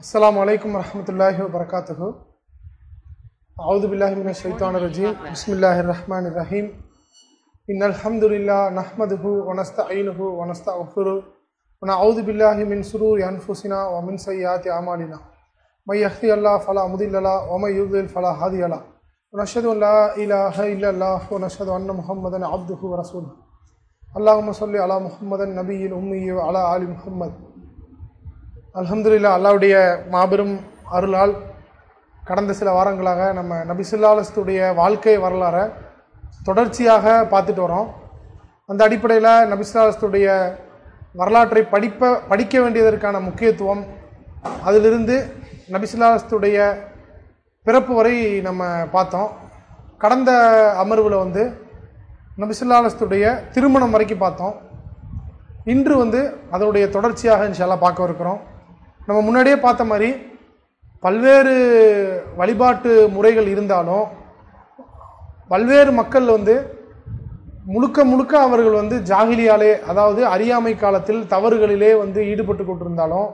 السلام عليكم ورحمة الله وبركاته. أعوذ بالله من الشيطان الرجيم. بسم الله الرحمن الرحيم. إن الحمد لله نحمده ونستعينه ونستغفره ونعوذ بالله من شرور أنفسنا ومن سيئات أعمالنا. من يهدي الله فلا مضل له ومن يضلل فلا هادي له. ونشهد أن لا إله إلا الله ونشهد أن محمدا عبده ورسوله. اللهم صل على محمد النبي الأمي وعلى آل محمد. அலமதுல்லா அல்லாவுடைய மாபெரும் அருளால் கடந்த சில வாரங்களாக நம்ம நபிசுல்லாலஸ்துடைய வாழ்க்கை வரலாறை தொடர்ச்சியாக பார்த்துட்டு வரோம். அந்த அடிப்படையில் நபிசுல்லாலஸ்துடைய வரலாற்றை படிப்ப படிக்க வேண்டியதற்கான முக்கியத்துவம் அதிலிருந்து நபிசுல்லாலஸ்துடைய பிறப்பு வரை நம்ம பார்த்தோம். கடந்த அமர்வில் வந்து நபிசுல்லாலஸ்துடைய திருமணம் வரைக்கும் பார்த்தோம். இன்று வந்து அதனுடைய தொடர்ச்சியாக இன்ஷால்லா பார்க்க இருக்கிறோம். நம்ம முன்னாடியே பார்த்த மாதிரி பல்வேறு வழிபாட்டு முறைகள் இருந்தாலும் பல்வேறு மக்கள் வந்து முழுக்க முழுக்க அவர்கள் வந்து ஜாகிலியாலே அதாவது அறியாமை காலத்தில் தவறுகளிலே வந்து ஈடுபட்டு கொண்டிருந்தாலும்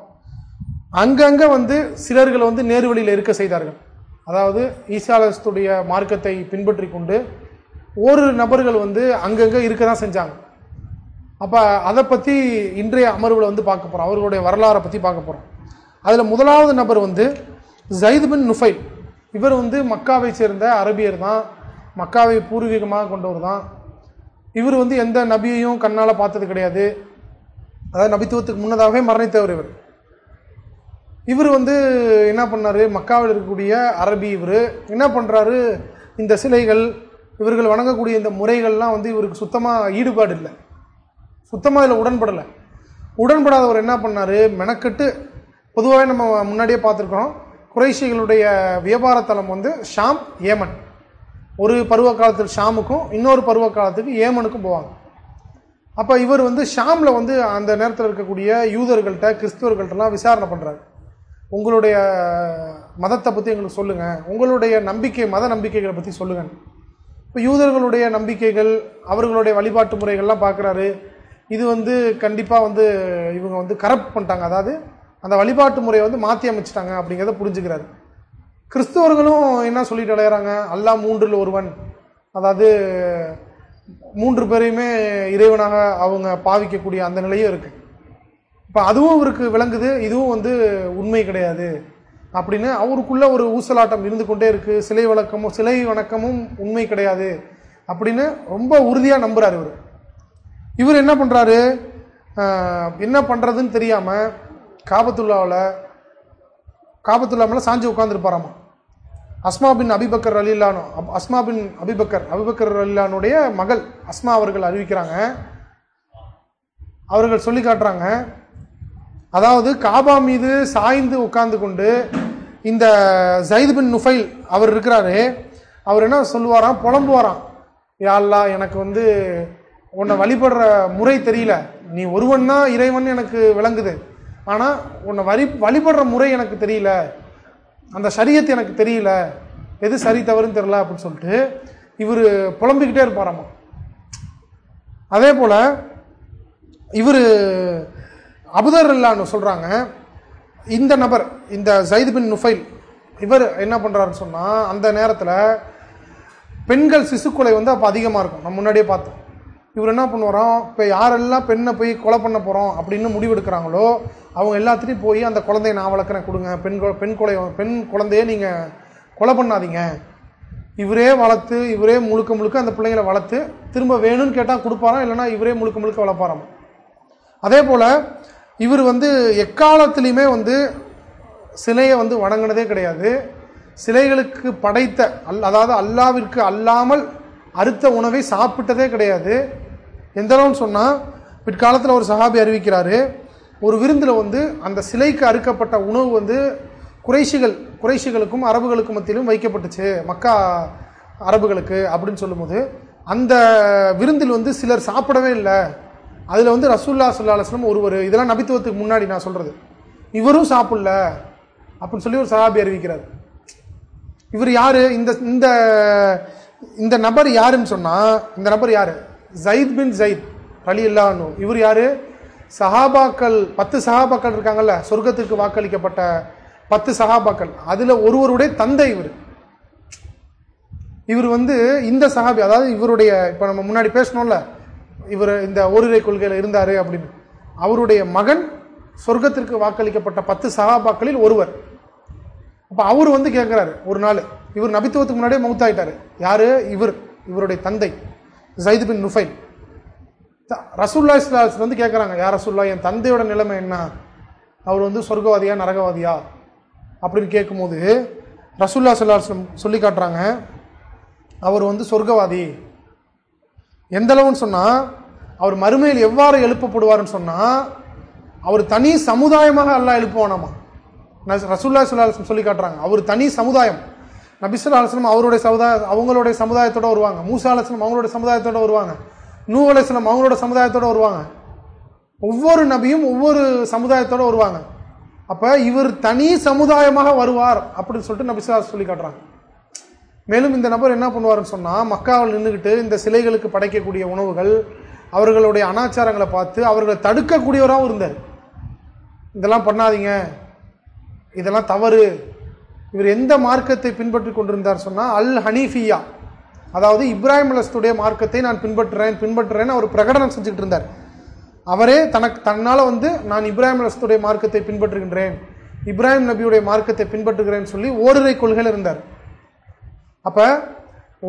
அங்கங்கே வந்து சிலர்களை வந்து நேர்வழியில் இருக்க செய்தார்கள். அதாவது ஈசாலத்துடைய மார்க்கத்தை பின்பற்றி கொண்டு ஒரு நபர்கள் வந்து அங்கங்கே இருக்க தான் செஞ்சாங்க. அப்போ அதை பற்றி இன்றைய அமர்வில் வந்து பார்க்க போகிறோம் அவர்களுடைய வரலாறை பற்றி பார்க்க போகிறோம் அதில் முதலாவது நபர் வந்து ஜயித் பின் நுஃபைல். இவர் வந்து மக்காவை சேர்ந்த அரபியர் தான். மக்காவை பூர்வீகமாக கொண்டவர் தான். இவர் வந்து எந்த நபியையும் கண்ணால் பார்த்தது கிடையாது. அதாவது நபித்துவத்துக்கு முன்னதாகவே மரணித்தவர் இவர். இவர் வந்து என்ன பண்ணார்? மக்காவில் இருக்கக்கூடிய அரபி இவர். என்ன பண்ணுறாரு இந்த சிலைகள் இவர்கள் வணங்கக்கூடிய இந்த முறைகள்லாம் வந்து இவருக்கு சுத்தமாக ஈடுபாடு இல்லை சுத்தமாக இதில் உடன்படலை. உடன்படாதவர் என்ன பண்ணார்? மெனக்கெட்டு பொதுவாகவே நம்ம முன்னாடியே பார்த்துருக்கோம் குறைஷிகளுடைய வியாபார தளம் வந்து ஷாம் ஏமன். ஒரு பருவ காலத்தில் ஷாமுக்கும் இன்னொரு பருவ காலத்துக்கு ஏமனுக்கும் போவாங்க. அப்போ இவர் வந்து ஷாமில் வந்து அந்த நேரத்தில் இருக்கக்கூடிய யூதர்கள்ட்ட கிறிஸ்துவர்கள்ட்டலாம் விசாரணை பண்ணுறாரு உங்களுடைய மதத்தை பற்றி எங்களுக்கு சொல்லுங்கள் உங்களுடைய நம்பிக்கை மத நம்பிக்கைகளை பற்றி சொல்லுங்கள் இப்போ யூதர்களுடைய நம்பிக்கைகள் அவர்களுடைய வழிபாட்டு முறைகள்லாம் பார்க்குறாரு இது வந்து கண்டிப்பாக வந்து இவங்க வந்து கரப்ட் பண்ணிட்டாங்க. அதாவது அந்த வழிபாட்டு முறையை வந்து மாற்றி அமைச்சிட்டாங்க அப்படிங்கிறத புரிஞ்சுக்கிறாரு. கிறிஸ்தவர்களும் என்ன சொல்லிட்டு அலையிறாங்க? அல்லாஹ் மூன்றில் ஒருவன். அதாவது மூன்று பேரையுமே இறைவனாக அவங்க பாவிக்கக்கூடிய அந்த நிலையும் இருக்குது இப்போ அதுவும் இவருக்கு விளங்குது இதுவும் வந்து உண்மை கிடையாது அப்படின்னு அவருக்குள்ள ஒரு ஊசலாட்டம் இருந்து கொண்டே இருக்குது சிலை வழக்கமும் சிலை வணக்கமும் உண்மை கிடையாது அப்படின்னு ரொம்ப உறுதியாக நம்புகிறார் இவர். இவர் என்ன பண்ணுறாரு என்ன பண்ணுறதுன்னு தெரியாமல் காபத்துல்லாவில் காபத்துல்லாமல் சாஞ்சி உட்காந்துருப்பாராமா அஸ்மா பின் Abi Bakr அலிலானோ Asma bin Abi Bakr Abi Bakr அலிலானுடைய மகள் அஸ்மா அவர்கள் அறிவிக்கிறாங்க. அவர்கள் சொல்லி காட்டுறாங்க. அதாவது காபா மீது சாய்ந்து உட்கார்ந்து கொண்டு இந்த ஜயித் பின் நுஃபைல் அவர் இருக்கிறாரு. அவர் என்ன சொல்லுவாராம்? புலம்புவாராம். யாழ்லா எனக்கு வந்து உன்னை வழிபடுற முறை தெரியல. நீ ஒருவன் தான் இறைவன் எனக்கு விளங்குது. ஆனால் உன்னை வழி வழிபடுற முறை எனக்கு தெரியல. அந்த சரியத்து எனக்கு தெரியல. எது சரி தவறுன்னு தெரியல அப்படின்னு சொல்லிட்டு இவர் புலம்பிக்கிட்டே இருப்பாராமா? அதே போல் இவர் அபுதர் இல்லான்னு சொல்கிறாங்க இந்த நபர் இந்த ஜயித் பின் நுஃபைல் இவர் என்ன பண்ணுறாருன்னு சொன்னால் அந்த நேரத்தில் பெண்கள் சிசுக்கொலை வந்து அப்போ அதிகமாக இருக்கும். நம்ம முன்னாடியே பார்த்தோம் இவர் என்ன பண்ணுவாராம்? இப்போ யாரெல்லாம் பெண்ணை போய் கொலை பண்ண போகிறோம் அப்படின்னு முடிவெடுக்கிறாங்களோ அவங்க எல்லாத்துலேயும் போய் அந்த குழந்தைய நான் வளர்க்குறேன் கொடுங்க. பெண் பெண் கொலை பெண் குழந்தைய நீங்கள் கொலை பண்ணாதீங்க. இவரே வளர்த்து இவரே முழுக்க முழுக்க அந்த பிள்ளைங்களை வளர்த்து திரும்ப வேணும்னு கேட்டால் கொடுப்பாராம் இல்லைனா இவரே முழுக்க முழுக்க வளர்ப்பாராம்? அதே போல் இவர் வந்து எக்காலத்துலேயுமே வந்து சிலையை வந்து வணங்கினதே கிடையாது. சிலைகளுக்கு படைத்த அல் அதாவது அல்லாவிற்கு அல்லாமல் அறுத்த உணவை சாப்பிட்டதே கிடையாது. எந்த அளவுன்னு சொன்னால் பிற்காலத்தில் ஒரு சஹாபி அறிவிக்கிறாரு ஒரு விருந்தில் வந்து அந்த சிலைக்கு அறுக்கப்பட்ட உணவு வந்து குறைஷிகள் குறைஷிகளுக்கும் அரபுகளுக்கும் மத்தியிலும் வைக்கப்பட்டுச்சு மக்கா அரபுகளுக்கு அப்படின்னு சொல்லும்போது அந்த விருந்தில் வந்து சிலர் சாப்பிடவே இல்லை. அதில் வந்து ரசூல்லா சுல்லாஸ்லம் ஒருவர் இதெல்லாம் நபித்துவத்துக்கு முன்னாடி நான் சொல்கிறது இவரும் சாப்பிடல அப்படின்னு சொல்லி ஒரு சஹாபி அறிவிக்கிறார். இவர் யார்? இந்த இந்த இந்த நபர் யாருன்னு சொன்னால் இந்த நபர் யார்? ஜயித் பின் ஜயித் அலி இல்லான்னு இவர் யாரு? சஹாபாக்கள் பத்து சஹாபாக்கள் இருக்காங்கல்ல சொர்க்கத்திற்கு வாக்களிக்கப்பட்ட பத்து சகாபாக்கள் அதுல ஒருவருடைய தந்தை இவர். இவர் வந்து இந்த சஹாபி அதாவது இவருடைய இப்ப நம்ம முன்னாடி பேசணும்ல இவர் இந்த ஓரிரை கொள்கையில இருந்தாரு அப்படின்னு. அவருடைய மகன் சொர்க்கத்திற்கு வாக்களிக்கப்பட்ட பத்து சகாபாக்களில் ஒருவர். அப்ப அவர் வந்து கேட்கிறாரு ஒரு நாள். இவர் நபித்துவத்துக்கு முன்னாடியே மவுத்தாயிட்டாரு. யாரு? இவர் இவருடைய தந்தை. ஜைது பின் நுஃபைல். த- ரசூல்லா இஸ்லாஸ் வந்து கேட்குறாங்க யார் ரசூல்லா என் தந்தையோட நிலைமை என்ன? அவர் வந்து சொர்க்கவாதியா நரகவாதியா? அப்படின்னு கேட்கும்போது ரசூல்லா சல்லாஸ்லம் சொல்லி காட்டுறாங்க அவர் வந்து சொர்க்கவாதி. எந்த அளவுன்னு சொன்னால் அவர் மறுமையில் எவ்வாறு எழுப்பப்படுவார்னு சொன்னால் அவர் தனி சமுதாயமாக எல்லாம் எழுப்புவானாமா? ரசூல்லா சல்லாஹம் சொல்லி காட்டுறாங்க அவர் தனி சமுதாயம். நபிசுல்லா அலுவலம் அவருடைய சமுதாய அவங்களுடைய சமுதாயத்தோட வருவாங்க. மூசா அலுவலம் அவங்களோட சமுதாயத்தோட வருவாங்க. நூ அலுவலம் அவங்களோட சமுதாயத்தோட வருவாங்க. ஒவ்வொரு நபியும் ஒவ்வொரு சமுதாயத்தோட வருவாங்க. அப்போ இவர் தனி சமுதாயமாக வருவார் அப்படின்னு சொல்லிட்டு நபிசுல்லா சொல்லி காட்டுறாங்க. மேலும் இந்த நபர் என்ன பண்ணுவாருன்னு சொன்னால் மக்காவில் நின்றுக்கிட்டு இந்த சிலைகளுக்கு படைக்கக்கூடிய உணவுகள் அவர்களுடைய அனாச்சாரங்களை பார்த்து அவர்களை தடுக்கக்கூடியவராகவும் இருந்தார். இதெல்லாம் பண்ணாதீங்க. இதெல்லாம் தவறு. இவர் எந்த மார்க்கத்தை பின்பற்றி கொண்டிருந்தார் சொன்னால் அல் ஹனீஃபியா. அதாவது இப்ராஹிம் அலஸ்துடைய மார்க்கத்தை நான் பின்பற்றுறேன் பின்பற்றுறேன்னு அவர் பிரகடனம் செஞ்சுக்கிட்டு இருந்தார். அவரே தனக்கு தன்னால் வந்து நான் இப்ராஹிம் அலஸ்துடைய மார்க்கத்தை பின்பற்றுகின்றேன் இப்ராஹிம் நபியுடைய மார்க்கத்தை பின்பற்றுகிறேன்னு சொல்லி ஓரிரை கொள்கையில் இருந்தார். அப்போ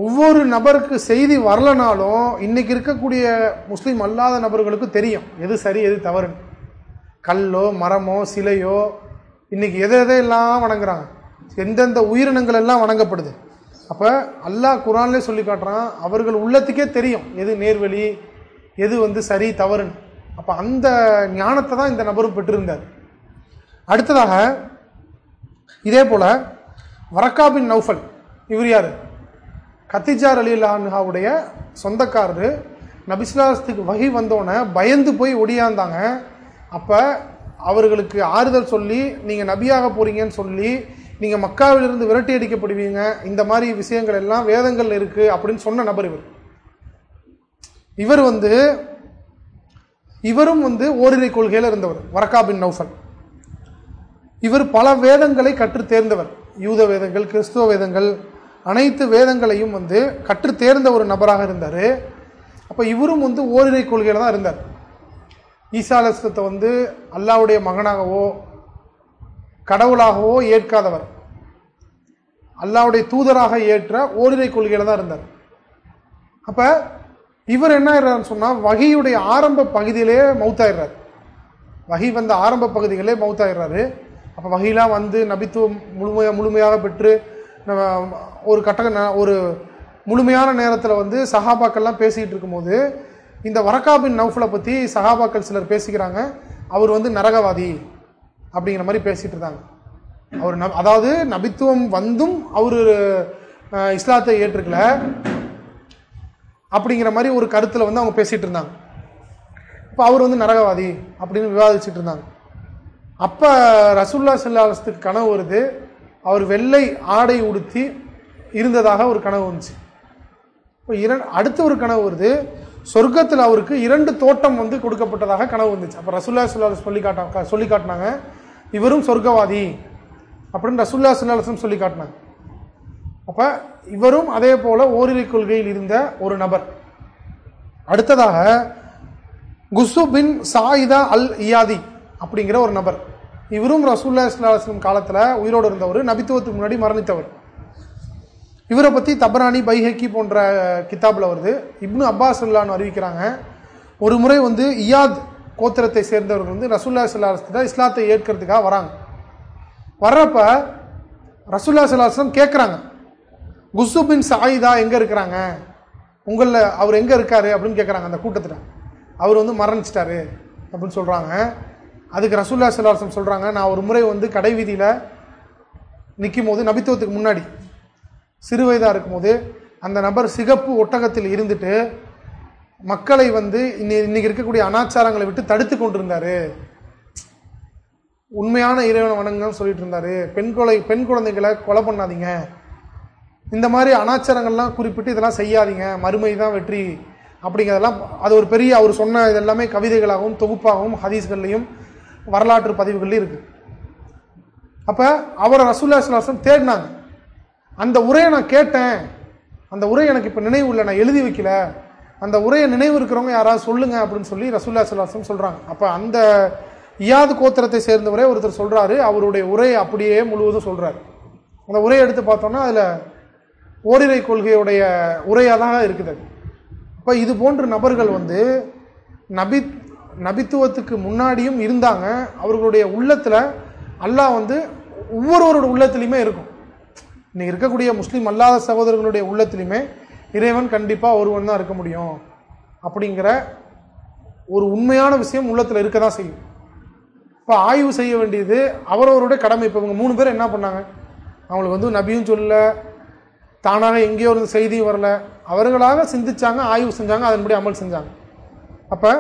ஒவ்வொரு நபருக்கு செய்தி வரலனாலும் இன்னைக்கு இருக்கக்கூடிய முஸ்லீம் அல்லாத நபர்களுக்கு தெரியும் எது சரி எது தவறுன்னு. கல்லோ மரமோ சிலையோ இன்னைக்கு எதை எதையெல்லாம் வணங்குறாங்க? எந்தெந்த உயிரினங்கள் எல்லாம் வணங்கப்படுது. அப்போ அல்லாஹ் குரான்லே சொல்லி காட்டுறான் அவர்கள் உள்ளத்துக்கே தெரியும் எது நேர்வழி எது வந்து சரி தவறுன்னு. அப்போ அந்த ஞானத்தை தான் இந்த நபரும் பெற்றிருந்தார். அடுத்ததாக இதே போல் வரக்காபின் நௌஃபல் இவர் யாரு? கத்திஜார் அலி அல்லாஹாவுடைய சொந்தக்காரரு. நபிஸ்லாஸ்துக்கு வகி வந்தோடனே பயந்து போய் ஒடியாந்தாங்க. அப்போ அவர்களுக்கு ஆறுதல் சொல்லி நீங்கள் நபியாக போகிறீங்கன்னு சொல்லி நீங்க மக்காவிலிருந்து விரட்டி அடிக்கப்படுவீங்க. இந்த மாதிரி விஷயங்கள் எல்லாம் வேதங்கள் இருக்கு அப்படின்னு சொன்ன நபர் இவர். இவர் வந்து இவரும் வந்து ஓரிரை கொள்கையில் இருந்தவர் வரக்கா பின் நௌஃபல். இவர் பல வேதங்களை கற்று தேர்ந்தவர். யூத வேதங்கள் கிறிஸ்துவ வேதங்கள் அனைத்து வேதங்களையும் வந்து கற்று தேர்ந்த ஒரு நபராக இருந்தார். அப்போ இவரும் வந்து ஓரிரை கொள்கையில் தான் இருந்தார். ஈசா அலிஸ்லத்தை வந்து அல்லாவுடைய மகனாகவோ கடவுளாகவோ ஏற்காதவர். அல்லாவுடைய தூதராக ஏற்ற ஓரிரை கொள்கையில தான் இருந்தார். அப்ப இவர் என்ன ஆயிடுறாருன்னு சொன்னா வகையுடைய ஆரம்ப பகுதியிலே மௌத்தாயிடுறார். வகை வந்த ஆரம்ப பகுதிகளே மவுத்தாயிடுறாரு அப்போ வகையெல்லாம் வந்து நபித்துவம் முழுமையா முழுமையாக பெற்று நம்ம ஒரு கட்ட ந- ஒரு முழுமையான நேரத்தில் வந்து சஹாபாக்கள்லாம் பேசிக்கிட்டு இருக்கும்போது இந்த வரக்காபின் நௌஃபலை பற்றி சஹாபாக்கள் சிலர் பேசிக்கிறாங்க. அவர் வந்து நரகவாதி. அப்படிங்கிற மாதிரி பேசிட்டு இருந்தாங்க. அவர் ந அதாவது நபித்துவம் வந்தும் அவர் இஸ்லாத்தை ஏற்றுக்கல. அப்படிங்கிற மாதிரி ஒரு கருத்தில் வந்து அவங்க பேசிட்டு இருந்தாங்க. இப்போ அவர் வந்து நரகவாதி அப்படின்னு விவாதிச்சுட்டு இருந்தாங்க. அப்போ ரசுல்லா செல்லாலத்துக்கு கனவு வருது. அவர் வெள்ளை ஆடை உடுத்தி இருந்ததாக ஒரு கனவு வந்துச்சு. இப்போ இரண் அடுத்த ஒரு கனவு வருது. சொர்க்கத்தில் அவருக்கு இரண்டு தோட்டம் வந்து கொடுக்கப்பட்டதாக கனவு வந்துச்சு. அப்போ ரசுல்லா சொல்லி காட்ட சொல்லி காட்டினாங்க இவரும் சொர்க்கவாதி அப்படின்னு ரசுல்லா சல்லாஹம் சொல்லி காட்டினாங்க அப்ப இவரும் அதே போல ஓரிரை கொள்கையில் இருந்த ஒரு நபர். அடுத்ததாக குசு பின் சாயிதா அல் இயாதி அப்படிங்கிற ஒரு நபர். இவரும் ரசூல்லா இஸ்லாம் காலத்தில் உயிரோடு இருந்தவர் நபித்துவத்துக்கு முன்னாடி மரணித்தவர். இவரை பற்றி தபரானி பைஹக்கி போன்ற கிதாப்ல வருது. இப்னு அப்பாஸ் அல்லான்னு அறிவிக்கிறாங்க ஒரு முறை வந்து இயாத் கோத்திரத்தை சேர்ந்தவர்கள் வந்து ரசூல்லா சல்லாஹ் இஸ்லாத்தை ஏற்கிறதுக்காக வராங்க. வர்றப்ப ரசூல்லா சல்லாஹம் கேட்குறாங்க குசு பின் சாயிதா எங்கே இருக்கிறாங்க? உங்களில் அவர் எங்கே இருக்காரு அப்படின்னு கேட்குறாங்க அந்த கூட்டத்தில். அவர் வந்து மரணிச்சிட்டாரு அப்படின்னு சொல்கிறாங்க அதுக்கு ரசூல்லா சல்லாஹம் சொல்கிறாங்க நான் ஒரு முறை வந்து கடை வீதியில் நிற்கும் போது நபித்துவத்துக்கு முன்னாடி சிறு வயதாக இருக்கும்போது அந்த நபர் சிகப்பு ஒட்டகத்தில் இருந்துட்டு மக்களை வந்து இன்னைக்கு இருக்கக்கூடிய அனாச்சாரங்களை விட்டு தடுத்து கொண்டிருந்தாரு. உண்மையான இறைவனை வணங்குங்கன்னு சொல்லிட்டு இருந்தாரு. பெண் கொலை பெண் குழந்தைகளை கொலை பண்ணாதீங்க. இந்த மாதிரி அனாச்சாரங்கள்லாம் குறிப்பிட்டு இதெல்லாம் செய்யாதீங்க. மறுமை தான் வெற்றி அப்படிங்கிறதெல்லாம் அது ஒரு பெரிய அவர் சொன்ன இதெல்லாமே கவிதைகளாகவும் தொகுப்பாகவும் ஹதீஸ்கள்லையும் வரலாற்று பதிவுகள்லையும் இருக்கு. அப்போ அவரை ரசூல்லா சுல்லாசம் தேடினாங்க. அந்த உரையை நான் கேட்டேன். அந்த உரை எனக்கு இப்போ நினைவு இல்லை. நான் எழுதி வைக்கல. அந்த உரையை நினைவு இருக்கிறவங்க யாராவது சொல்லுங்க அப்படின்னு சொல்லி ரசூல்லா சுல்லாசம் சொல்கிறாங்க அப்போ அந்த இயாது கோத்திரத்தை சேர்ந்தவரே ஒருத்தர் சொல்கிறாரு அவருடைய உரையை அப்படியே முழுவதும் சொல்கிறாரு அந்த உரையை எடுத்து பார்த்தோம்னா அதில் ஓரிரை கொள்கையுடைய உரையாக தான் இருக்குது. இப்போ இது போன்ற நபர்கள் வந்து நபி நபித்துவத்துக்கு முன்னாடியும் இருந்தாங்க. அவர்களுடைய உள்ளத்தில் அல்லாஹ் வந்து ஒவ்வொருவரோட உள்ளத்துலையுமே இருக்கும். இன்னைக்கு இருக்கக்கூடிய முஸ்லீம் அல்லாத சகோதரர்களுடைய உள்ளத்திலையுமே இறைவன் கண்டிப்பாக ஒருவன் தான் இருக்க முடியும். அப்படிங்கிற ஒரு உண்மையான விஷயம் உள்ளத்தில் இருக்க தான் செய்யும். இப்போ ஆய்வு செய்ய வேண்டியது அவரவருடைய கடமை. இப்போ இவங்க மூணு பேர் என்ன பண்ணாங்க? அவங்களுக்கு வந்து நபியும் சொல்ல தானாக எங்கேயோ ஒரு செய்தியும் வரல. அவர்களாக சிந்திச்சாங்க ஆய்வு செஞ்சாங்க அதன்படி அமல் செஞ்சாங்க. அப்போ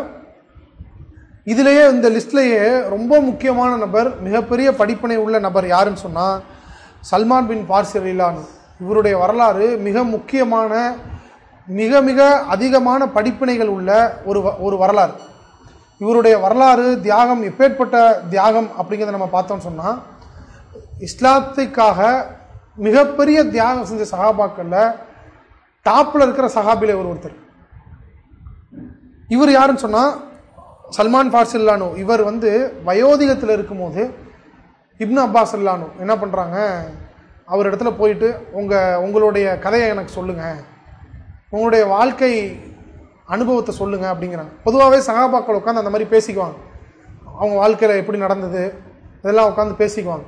இதுலேயே இந்த லிஸ்ட்லேயே ரொம்ப முக்கியமான நபர் மிகப்பெரிய படிப்பினை உள்ள நபர் யாருன்னு சொன்னால் சல்மான் பின் பார்சி இவருடைய வரலாறு மிக முக்கியமான மிக மிக அதிகமான படிப்பினைகள் உள்ள ஒரு ஒரு வரலாறு. இவருடைய வரலாறு தியாகம் எப்பேற்பட்ட தியாகம் அப்படிங்கிறத நம்ம பார்த்தோம்னு சொன்னால் இஸ்லாத்துக்காக மிகப்பெரிய தியாகம் செஞ்ச சகாபாக்களில் டாப்பில் இருக்கிற சகாபில ஒரு ஒருத்தர். இவர் யாருன்னு சொன்னால் சல்மான் ஃபார்சில்லானு இவர் வந்து வயோதிகத்தில் இருக்கும்போது இப்னு அப்பாஸ் இல்லானு என்ன பண்ணுறாங்க அவர் இடத்துல போயிட்டு உங்கள் உங்களுடைய கதையை எனக்கு சொல்லுங்கள் உங்களுடைய வாழ்க்கை அனுபவத்தை சொல்லுங்கள் அப்படிங்கிறாங்க. பொதுவாகவே சகாபாக்கள் உட்காந்து அந்த மாதிரி பேசிக்குவாங்க. அவங்க வாழ்க்கையில் எப்படி நடந்தது? இதெல்லாம் உட்காந்து பேசிக்குவாங்க.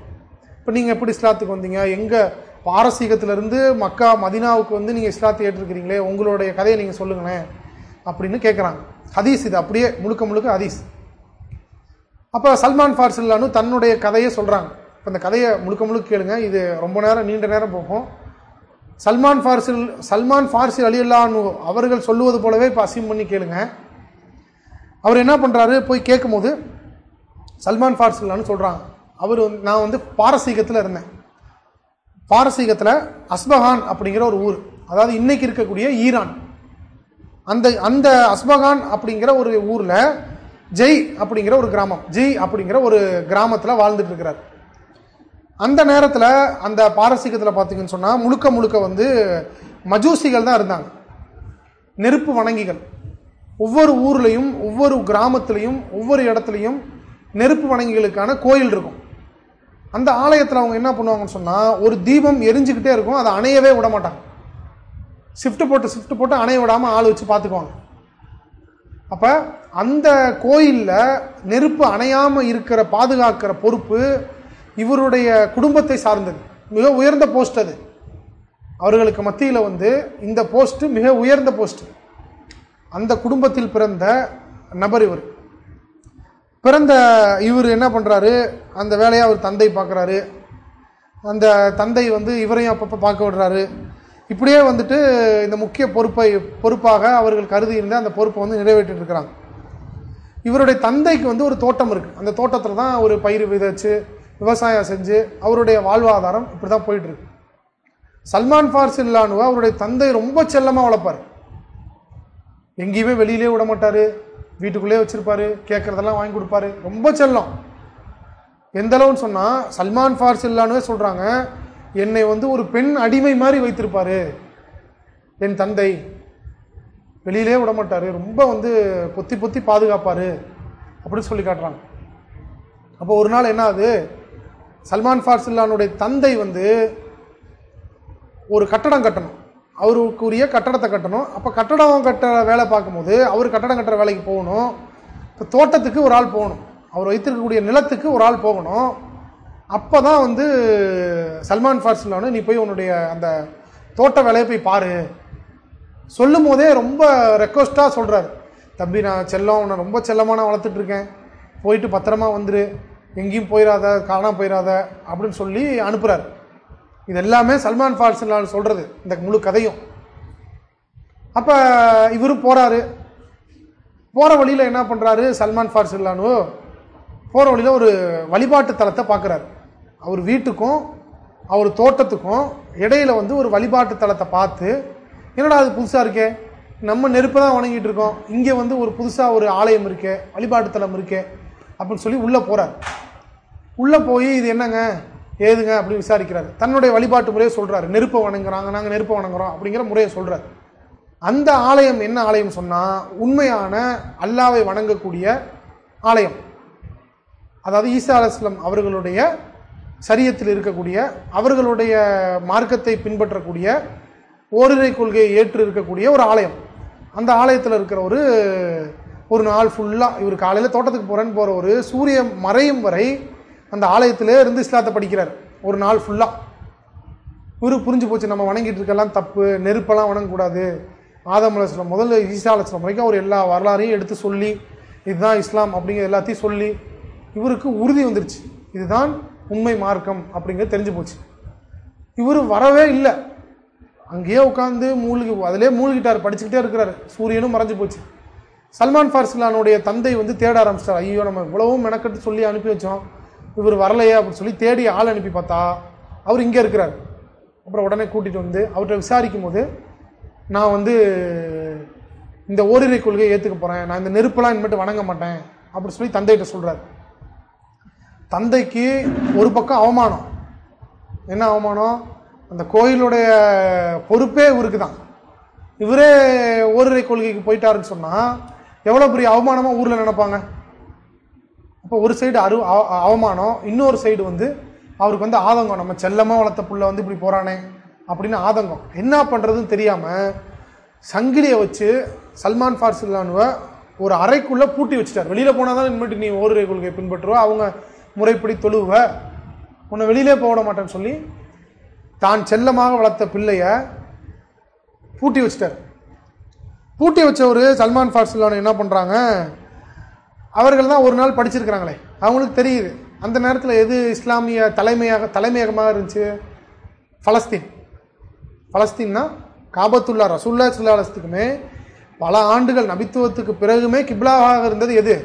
இப்போ நீங்கள் எப்படி இஸ்லாத்துக்கு வந்தீங்க? எங்கே பாரசீகத்திலேருந்து மக்கா மதினாவுக்கு வந்து நீங்கள் இஸ்லாத்தை ஏற்றிருக்கிறீங்களே? உங்களுடைய கதையை நீங்கள் சொல்லுங்களேன் அப்படின்னு கேட்குறாங்க ஹதீஸ் இது. அப்படியே முழுக்க முழுக்க ஹதீஸ். அப்போ சல்மான் ஃபார்சில்லானு தன்னுடைய கதையை சொல்கிறாங்க இப்போ இந்த கதையை முழுக்க முழுக்க கேளுங்க. இது ரொம்ப நேரம் நீண்ட நேரம் போகும். சல்மான் ஃபார்சில் சல்மான் ஃபார்சில் அலியுல்லான்னு அவர்கள் சொல்லுவது போலவே இப்போ அசீம் பண்ணி கேளுங்க. அவர் என்ன பண்ணுறாரு போய் கேட்கும்போது சல்மான் ஃபார்சில்லான்னு சொல்கிறாங்க அவர் நான் வந்து பாரசீகத்தில் இருந்தேன். பாரசீகத்தில் அஸ்பஹான் அப்படிங்கிற ஒரு ஊர். அதாவது இன்னைக்கு இருக்கக்கூடிய ஈரான். அந்த அந்த அஸ்பகான் அப்படிங்கிற ஒரு ஊரில் ஜெய் அப்படிங்கிற ஒரு கிராமம் ஜெய் அப்படிங்கிற ஒரு கிராமத்தில் வாழ்ந்துட்டு இருக்கிறார். அந்த நேரத்தில் அந்த பாரசீகத்தில் பார்த்தீங்கன்னு சொன்னால் முழுக்க முழுக்க வந்து மஜூசிகள் தான் இருந்தாங்க. நெருப்பு வணங்கிகள். ஒவ்வொரு ஊர்லேயும் ஒவ்வொரு கிராமத்துலேயும் ஒவ்வொரு இடத்துலையும் நெருப்பு வணங்கிகளுக்கான கோயில் இருக்கும். அந்த ஆலயத்தில் அவங்க என்ன பண்ணுவாங்கன்னு சொன்னால் ஒரு தீபம் எரிஞ்சுக்கிட்டே இருக்கும் அதை அணையவே விட மாட்டாங்க. ஷிஃப்ட் போட்டு ஷிஃப்ட் போட்டு அணைய விடாமல் ஆள் வச்சு பார்த்துக்குவாங்க அப்போ அந்த கோயிலில் நெருப்பு அணையாமல் இருக்கிற பாதுகாக்கிற பொறுப்பு இவருடைய குடும்பத்தை சார்ந்தது. மிக உயர்ந்த போஸ்ட் அது. அவர்களுக்கு மத்தியில் வந்து இந்த போஸ்ட் மிக உயர்ந்த போஸ்ட் அந்த குடும்பத்தில் பிறந்த நபர் இவர். பிறந்த இவர் என்ன பண்ணுறாரு அந்த வேலையை அவர் தந்தை பார்க்குறாரு அந்த தந்தை வந்து இவரையும் அப்பப்போ பார்க்க விடுறாரு. இப்படியே வந்துட்டு இந்த முக்கிய பொறுப்பை பொறுப்பாக அவர்கள் கருதி இருந்த அந்த பொறுப்பை வந்து நிறைவேற்றிட்டு இருக்கிறாங்க. இவருடைய தந்தைக்கு வந்து ஒரு தோட்டம் இருக்குது அந்த தோட்டத்தில் தான் ஒரு பயிர் விதைச்சு விவசாயம் செஞ்சு அவருடைய வாழ்வாதாரம் இப்படி தான் போயிட்டுருக்கு. சல்மான் ஃபார்ஸ் இல்லானுவா அவருடைய தந்தை ரொம்ப செல்லமாக வளர்ப்பார். எங்கேயுமே வெளியிலே விட மாட்டார். வீட்டுக்குள்ளேயே வச்சுருப்பாரு. கேட்குறதெல்லாம் வாங்கி கொடுப்பாரு. ரொம்ப செல்லம். எந்த அளவுன்னு சொன்னால் சல்மான் ஃபார்ஸ் இல்லானுவே சொல்கிறாங்க என்னை வந்து ஒரு பெண் அடிமை மாதிரி வைத்திருப்பாரு. என் தந்தை வெளியிலே விட மாட்டார். ரொம்ப வந்து பொத்தி பொத்தி பாதுகாப்பார். அப்படின்னு சொல்லி காட்டுறாங்க. அப்போ ஒரு நாள் என்ன ஆகுது? சல்மான் ஃபார்சில்லானுடைய தந்தை வந்து ஒரு கட்டடம் கட்டணும். அவருக்குரிய கட்டடத்தை கட்டணும். அப்போ கட்டடம் கட்டுற வேலை பார்க்கும்போது அவர் கட்டடம் கட்டுற வேலைக்கு போகணும். இப்போ தோட்டத்துக்கு ஒரு ஆள் போகணும். அவர் வைத்திருக்கக்கூடிய நிலத்துக்கு ஒரு ஆள் போகணும். அப்போ தான் வந்து சல்மான் ஃபார்சில்லானு நீ போய் உன்னுடைய அந்த தோட்ட வேலையை போய் பாரு. சொல்லும் போதே ரொம்ப ரெக்வஸ்ட்டாக சொல்கிறார் தம்பி நான் செல்லம் உன்னை ரொம்ப செல்லமாக நான் வளர்த்துட்ருக்கேன் போயிட்டு பத்திரமா வந்துரு. எங்கேயும் போயிடாத காணாம போயிடாத அப்படின்னு சொல்லி அனுப்புகிறார் இது எல்லாமே சல்மான் ஃபார்சிலான் சொல்கிறது இந்த முழு கதையும். அப்போ இவரும் போகிறாரு போகிற வழியில் என்ன பண்ணுறாரு சல்மான் ஃபார்சில்லானு போகிற வழியில் ஒரு வழிபாட்டு தலத்தை பார்க்குறாரு அவர் வீட்டுக்கும் அவர் தோட்டத்துக்கும் இடையில வந்து ஒரு வழிபாட்டு தலத்தை பார்த்து என்னடா அது புதுசாக இருக்கே? நம்ம நெருப்பை தான் வணங்கிட்டு இருக்கோம். இங்கே வந்து ஒரு புதுசாக ஒரு ஆலயம் இருக்கே வழிபாட்டு தலம் இருக்கே. அப்படின்னு சொல்லி உள்ளே போகிறார் உள்ளே போய் இது என்னங்க? ஏதுங்க? அப்படின்னு விசாரிக்கிறாரு. தன்னுடைய வழிபாட்டு முறையை சொல்றாரு. நெருப்பை வணங்குறாங்க நாங்கள் நெருப்பை வணங்குறோம் அப்படிங்கிற முறையை சொல்கிறார் அந்த ஆலயம் என்ன ஆலயம் சொன்னால் உண்மையான அல்லாவை வணங்கக்கூடிய ஆலயம். அதாவது ஈசா அலுவலம் அவர்களுடைய சரியத்தில் இருக்கக்கூடிய அவர்களுடைய மார்க்கத்தை பின்பற்றக்கூடிய ஓரிரை கொள்கையை ஏற்று இருக்கக்கூடிய ஒரு ஆலயம். அந்த ஆலயத்தில் இருக்கிற ஒரு ஒரு நாள் ஃபுல்லாக இவர் காலையில் தோட்டத்துக்கு போகிறேன்னு போகிற ஒரு சூரியன் மறையும் வரை அந்த ஆலயத்திலே இருந்து இஸ்லாத்தை படிக்கிறார். ஒரு நாள் ஃபுல்லாக இவரு புரிஞ்சு போச்சு நம்ம வணங்கிட்டு இருக்கலாம் தப்பு நெருப்பெல்லாம் வணங்கக்கூடாது. ஆதம் அலுவலம் முதல்ல ஈசா அலுவலம் வரைக்கும் அவர் எல்லா வரலாறையும் எடுத்து சொல்லி இதுதான் இஸ்லாம் அப்படிங்கிற எல்லாத்தையும் சொல்லி இவருக்கு உறுதி வந்துருச்சு. இதுதான் உண்மை மார்க்கம் அப்படிங்கிறது தெரிஞ்சு போச்சு. இவர் வரவே இல்லை. அங்கேயே உட்காந்து மூழ்கி அதிலே மூழ்கிட்டார் படிச்சுக்கிட்டே இருக்கிறார். சூரியனும் மறைஞ்சு போச்சு. சல்மான் ஃபார்சிலானுடைய தந்தை வந்து தேட ஆரம்பிச்சிட்டார். ஐயோ நம்ம இவ்வளவும் மெனக்கட்டு சொல்லி அனுப்பி வச்சோம். இவர் வரலையே அப்படின்னு சொல்லி தேடி ஆள் அனுப்பி பார்த்தா அவர் இங்கே இருக்கிறார். அப்புறம் உடனே கூட்டிகிட்டு வந்து அவர்கிட்ட விசாரிக்கும் போது நான் வந்து இந்த ஓரிரை கொள்கையை ஏற்றுக்க போகிறேன் நான் இந்த நெருப்பெல்லாம் இனிமேட்டு வணங்க மாட்டேன் அப்படின்னு சொல்லி தந்தைகிட்ட சொல்கிறார் தந்தைக்கு ஒரு பக்கம் அவமானம். என்ன அவமானம்? அந்த கோயிலுடைய பொறுப்பே இவருக்கு தான் இவரே ஓரிரை கொள்கைக்கு போயிட்டாருன்னு சொன்னால் எவ்வளோ பெரிய அவமானமாக ஊரில் நினைப்பாங்க? அப்போ ஒரு சைடு அரு அவமானம் இன்னொரு சைடு வந்து அவருக்கு வந்து ஆதங்கம் நம்ம செல்லமாக வளர்த்த புள்ள வந்து இப்படி போகிறானே அப்படின்னு ஆதங்கம். என்ன பண்ணுறதுன்னு தெரியாமல் சங்கிலியை வச்சு சல்மான் ஃபார்சில்லானுவை ஒரு அறைக்குள்ளே பூட்டி வச்சுட்டார். வெளியில் போனால் தான் இனிமேட்டு நீ ஓரிரை கொள்கையை பின்பற்றுவ? அவங்க முறைப்படி தொழுவ. உன்னை வெளியிலே போட மாட்டேன்னு சொல்லி தான் செல்லமாக வளர்த்த பிள்ளைய பூட்டி வச்சிட்டார். பூட்டி வச்சவர் சல்மான் ஃபார்சிலான் என்ன பண்ணுறாங்க அவர்கள் தான் ஒரு நாள் படிச்சிருக்கிறாங்களே. அவங்களுக்கு தெரியுது. அந்த நேரத்தில் எது இஸ்லாமிய தலைமையாக தலைமையகமாக இருந்துச்சு? ஃபலஸ்தீன் ஃபலஸ்தீன்னா காபத்துல்லா ரசுல்லா சுல்லாலத்துக்குமே பல ஆண்டுகள் நபித்துவத்துக்கு பிறகுமே கிப்லாவாக இருந்தது எது?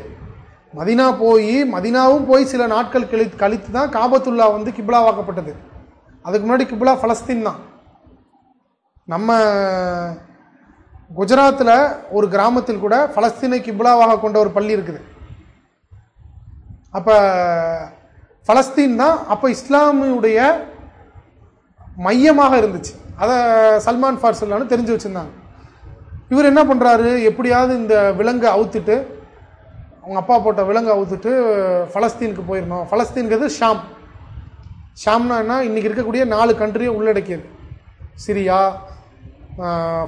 மதினா போய் மதினாவும் போய் சில நாட்கள் கழித்து கழித்து தான் காபத்துல்லா வந்து கிப்லாவாக்கப்பட்டது. அதுக்கு முன்னாடி கிப்லா ஃபலஸ்தீன் தான். நம்ம குஜராத்தில் ஒரு கிராமத்தில் கூட பலஸ்தீனை கிப்லாவாக கொண்ட ஒரு பள்ளி இருக்குது. அப்போ பலஸ்தீன் தான் அப்போ இஸ்லாமியுடைய மையமாக இருந்துச்சு. அதை சல்மான் ஃபார்சல்லான்னு தெரிஞ்சு வச்சுருந்தாங்க. இவர் என்ன பண்ணுறாரு எப்படியாவது இந்த விலங்கை அவுத்துட்டு அவங்க அப்பா போட்ட விலங்கை அவுத்துட்டு பலஸ்தீனுக்கு போயிடணும் பலஸ்தீன்கிறது ஷாம். ஷாம்னா என்ன? இன்றைக்கி இருக்கக்கூடிய நாலு கண்ட்ரியை உள்ளடக்கியது. Syria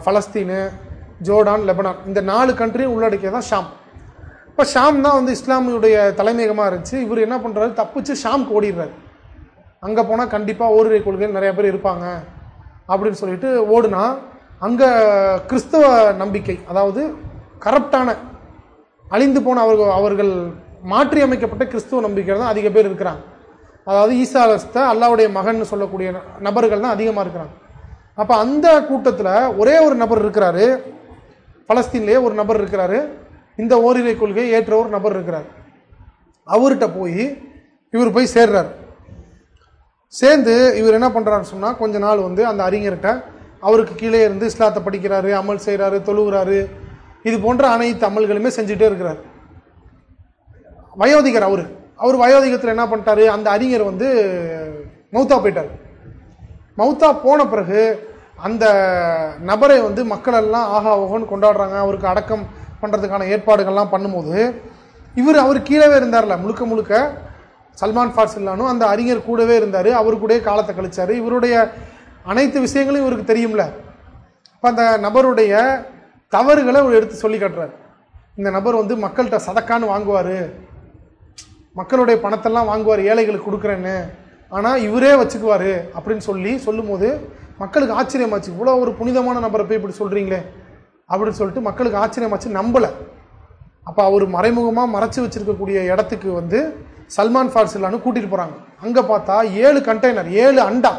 Palestine Jordan Lebanon. இந்த நாலு கண்ட்ரியும் உள்ளடக்கியது தான் ஷாம். இப்போ ஷாம் தான் வந்து இஸ்லாமியுடைய தலைமையகமாக இருந்துச்சு. இவர் என்ன பண்ணுறாரு தப்பிச்சு ஷாம்க்கு ஓடிடுறாரு. அங்கே போனால் கண்டிப்பாக ஓரிரை கொள்கையில் நிறைய பேர் இருப்பாங்க அப்படின்னு சொல்லிட்டு ஓடுனா அங்கே கிறிஸ்தவ நம்பிக்கை அதாவது கரப்டான அழிந்து போன அவர்கள் அவர்கள் மாற்றி அமைக்கப்பட்ட கிறிஸ்துவ நம்பிக்கைகள் தான் அதிக பேர் இருக்கிறாங்க. அதாவது ஈசா அலஸ்த அல்லாவுடைய மகன் சொல்லக்கூடிய ந- நபர்கள் தான் அதிகமாக இருக்கிறாங்க. அப்போ அந்த கூட்டத்தில் ஒரே ஒரு நபர் இருக்கிறாரு. பலஸ்தீன்லேயே ஒரு நபர் இருக்கிறாரு. இந்த ஓரிரை கொள்கையை ஏற்ற ஒரு நபர் இருக்கிறார். அவர்கிட்ட போய் இவர் போய் சேர்றார். சேர்ந்து இவர் என்ன பண்ணுறாருன்னு சொன்னால் கொஞ்ச நாள் வந்து அந்த அறிஞர்கிட்ட அவருக்கு கீழே இருந்து இஸ்லாத்தை படிக்கிறாரு அமல் செய்கிறாரு தொழுகிறாரு இது போன்ற அனைத்து அமல்களுமே செஞ்சுட்டே இருக்கிறார். வயோதிகர் அவர். அவர் வயோதிகத்தில் என்ன பண்ணிட்டாரு அந்த அறிஞர் வந்து மௌத்தா போயிட்டார். மௌத்தா போன பிறகு அந்த நபரை வந்து மக்கள் எல்லாம் ஆஹா ஓஹோன்னு கொண்டாடுறாங்க அவருக்கு அடக்கம் பண்ணுறதுக்கான ஏற்பாடுகள்லாம் பண்ணும்போது இவர் அவர் கீழவே இருந்தார்ல முழுக்க முழுக்க சல்மான் ஃபார்சில்லானும் அந்த அறிஞர் கூடவே இருந்தார் அவர் கூடயே காலத்தை கழிச்சார். இவருடைய அனைத்து விஷயங்களும் இவருக்கு தெரியும்ல. இப்போ அந்த நபருடைய தவறுகளை அவர் எடுத்து சொல்லி காட்டுறாரு. இந்த நபர் வந்து மக்கள்கிட்ட சதக்கான்னு வாங்குவார். மக்களுடைய பணத்தெல்லாம் வாங்குவார் ஏழைகளுக்கு கொடுக்குறேன்னு. ஆனால் இவரே வச்சுக்குவார் அப்படின்னு சொல்லி சொல்லும்போது மக்களுக்கு ஆச்சரியமாச்சு. இவ்வளோ ஒரு புனிதமான நபரை போய் இப்படி சொல்கிறீங்களே அப்படின்னு சொல்லிட்டு மக்களுக்கு ஆச்சரியமாச்சு நம்பலை. அப்போ அவர் மறைமுகமாக மறைச்சி வச்சுருக்கக்கூடிய இடத்துக்கு வந்து சல்மான் ஃபார்சிலான்னு கூட்டிகிட்டு போகிறாங்க அங்கே பார்த்தா ஏழு கண்டெய்னர் ஏழு அண்டா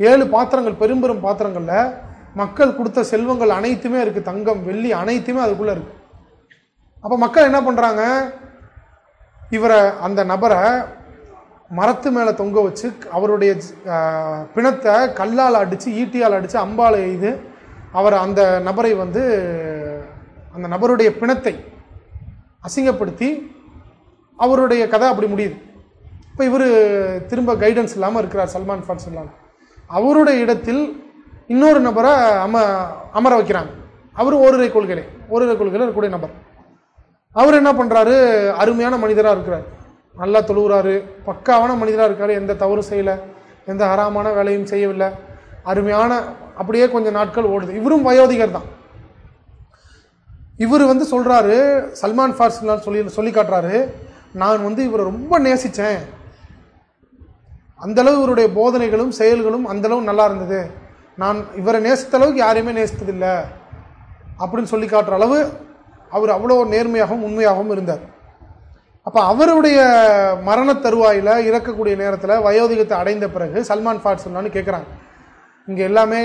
ஏழு பாத்திரங்கள் பெரும்பெரும் பாத்திரங்களில் மக்கள் கொடுத்த செல்வங்கள் அனைத்துமே இருக்குது தங்கம் வெள்ளி அனைத்துமே அதுக்குள்ளே இருக்குது அப்போ மக்கள் என்ன பண்ணுறாங்க இவரை அந்த நபரை மரத்து மேலே தொங்க வச்சு அவருடைய பிணத்தை கல்லால் அடித்து ஈட்டியால் அடித்து அம்பால் எய்து அவர் அந்த நபரை வந்து அந்த நபருடைய பிணத்தை அசிங்கப்படுத்தி அவருடைய கதை அப்படி முடியுது. இப்போ இவர் திரும்ப கைடன்ஸ் இல்லாமல் இருக்கிறார் சல்மான் ஃபான் சொல்லான் அவருடைய இடத்தில் இன்னொரு நபரை அம அமர வைக்கிறாங்க. அவர் ஓரிரை கொள்கையிலே ஓரிரை கொள்கையில் இருக்கக்கூடிய நபர். அவர் என்ன பண்ணுறாரு அருமையான மனிதராக இருக்கிறார். நல்லா தொழுகிறாரு பக்காவான மனிதராக இருக்காரு. எந்த தவறும் செய்யலை. எந்த ஹராமான வேலையும் செய்யவில்லை. அருமையான அப்படியே கொஞ்சம் நாட்கள் ஓடுது. இவரும் வயோதிகர் தான். இவர் வந்து சொல்கிறாரு சல்மான் ஃபார்ஸ்லாம் சொல்லி சொல்லி காட்டுறாரு. நான் வந்து இவரை ரொம்ப நேசித்தேன் அந்தளவு இவருடைய போதனைகளும் செயல்களும் அந்தளவு நல்லா இருந்தது. நான் இவரை நேசித்த அளவுக்கு யாரையுமே நேசித்ததில்லை. அப்படின்னு சொல்லி காட்டுற அளவு அவர் அவ்வளோ நேர்மையாகவும் உண்மையாகவும் இருந்தார். அப்போ அவருடைய மரண தருவாயில் இறக்கக்கூடிய நேரத்தில் வயோதிகத்தை அடைந்த பிறகு சல்மான் ஃபாட்ஸ்லான்னு கேட்குறாங்க இங்கே எல்லாமே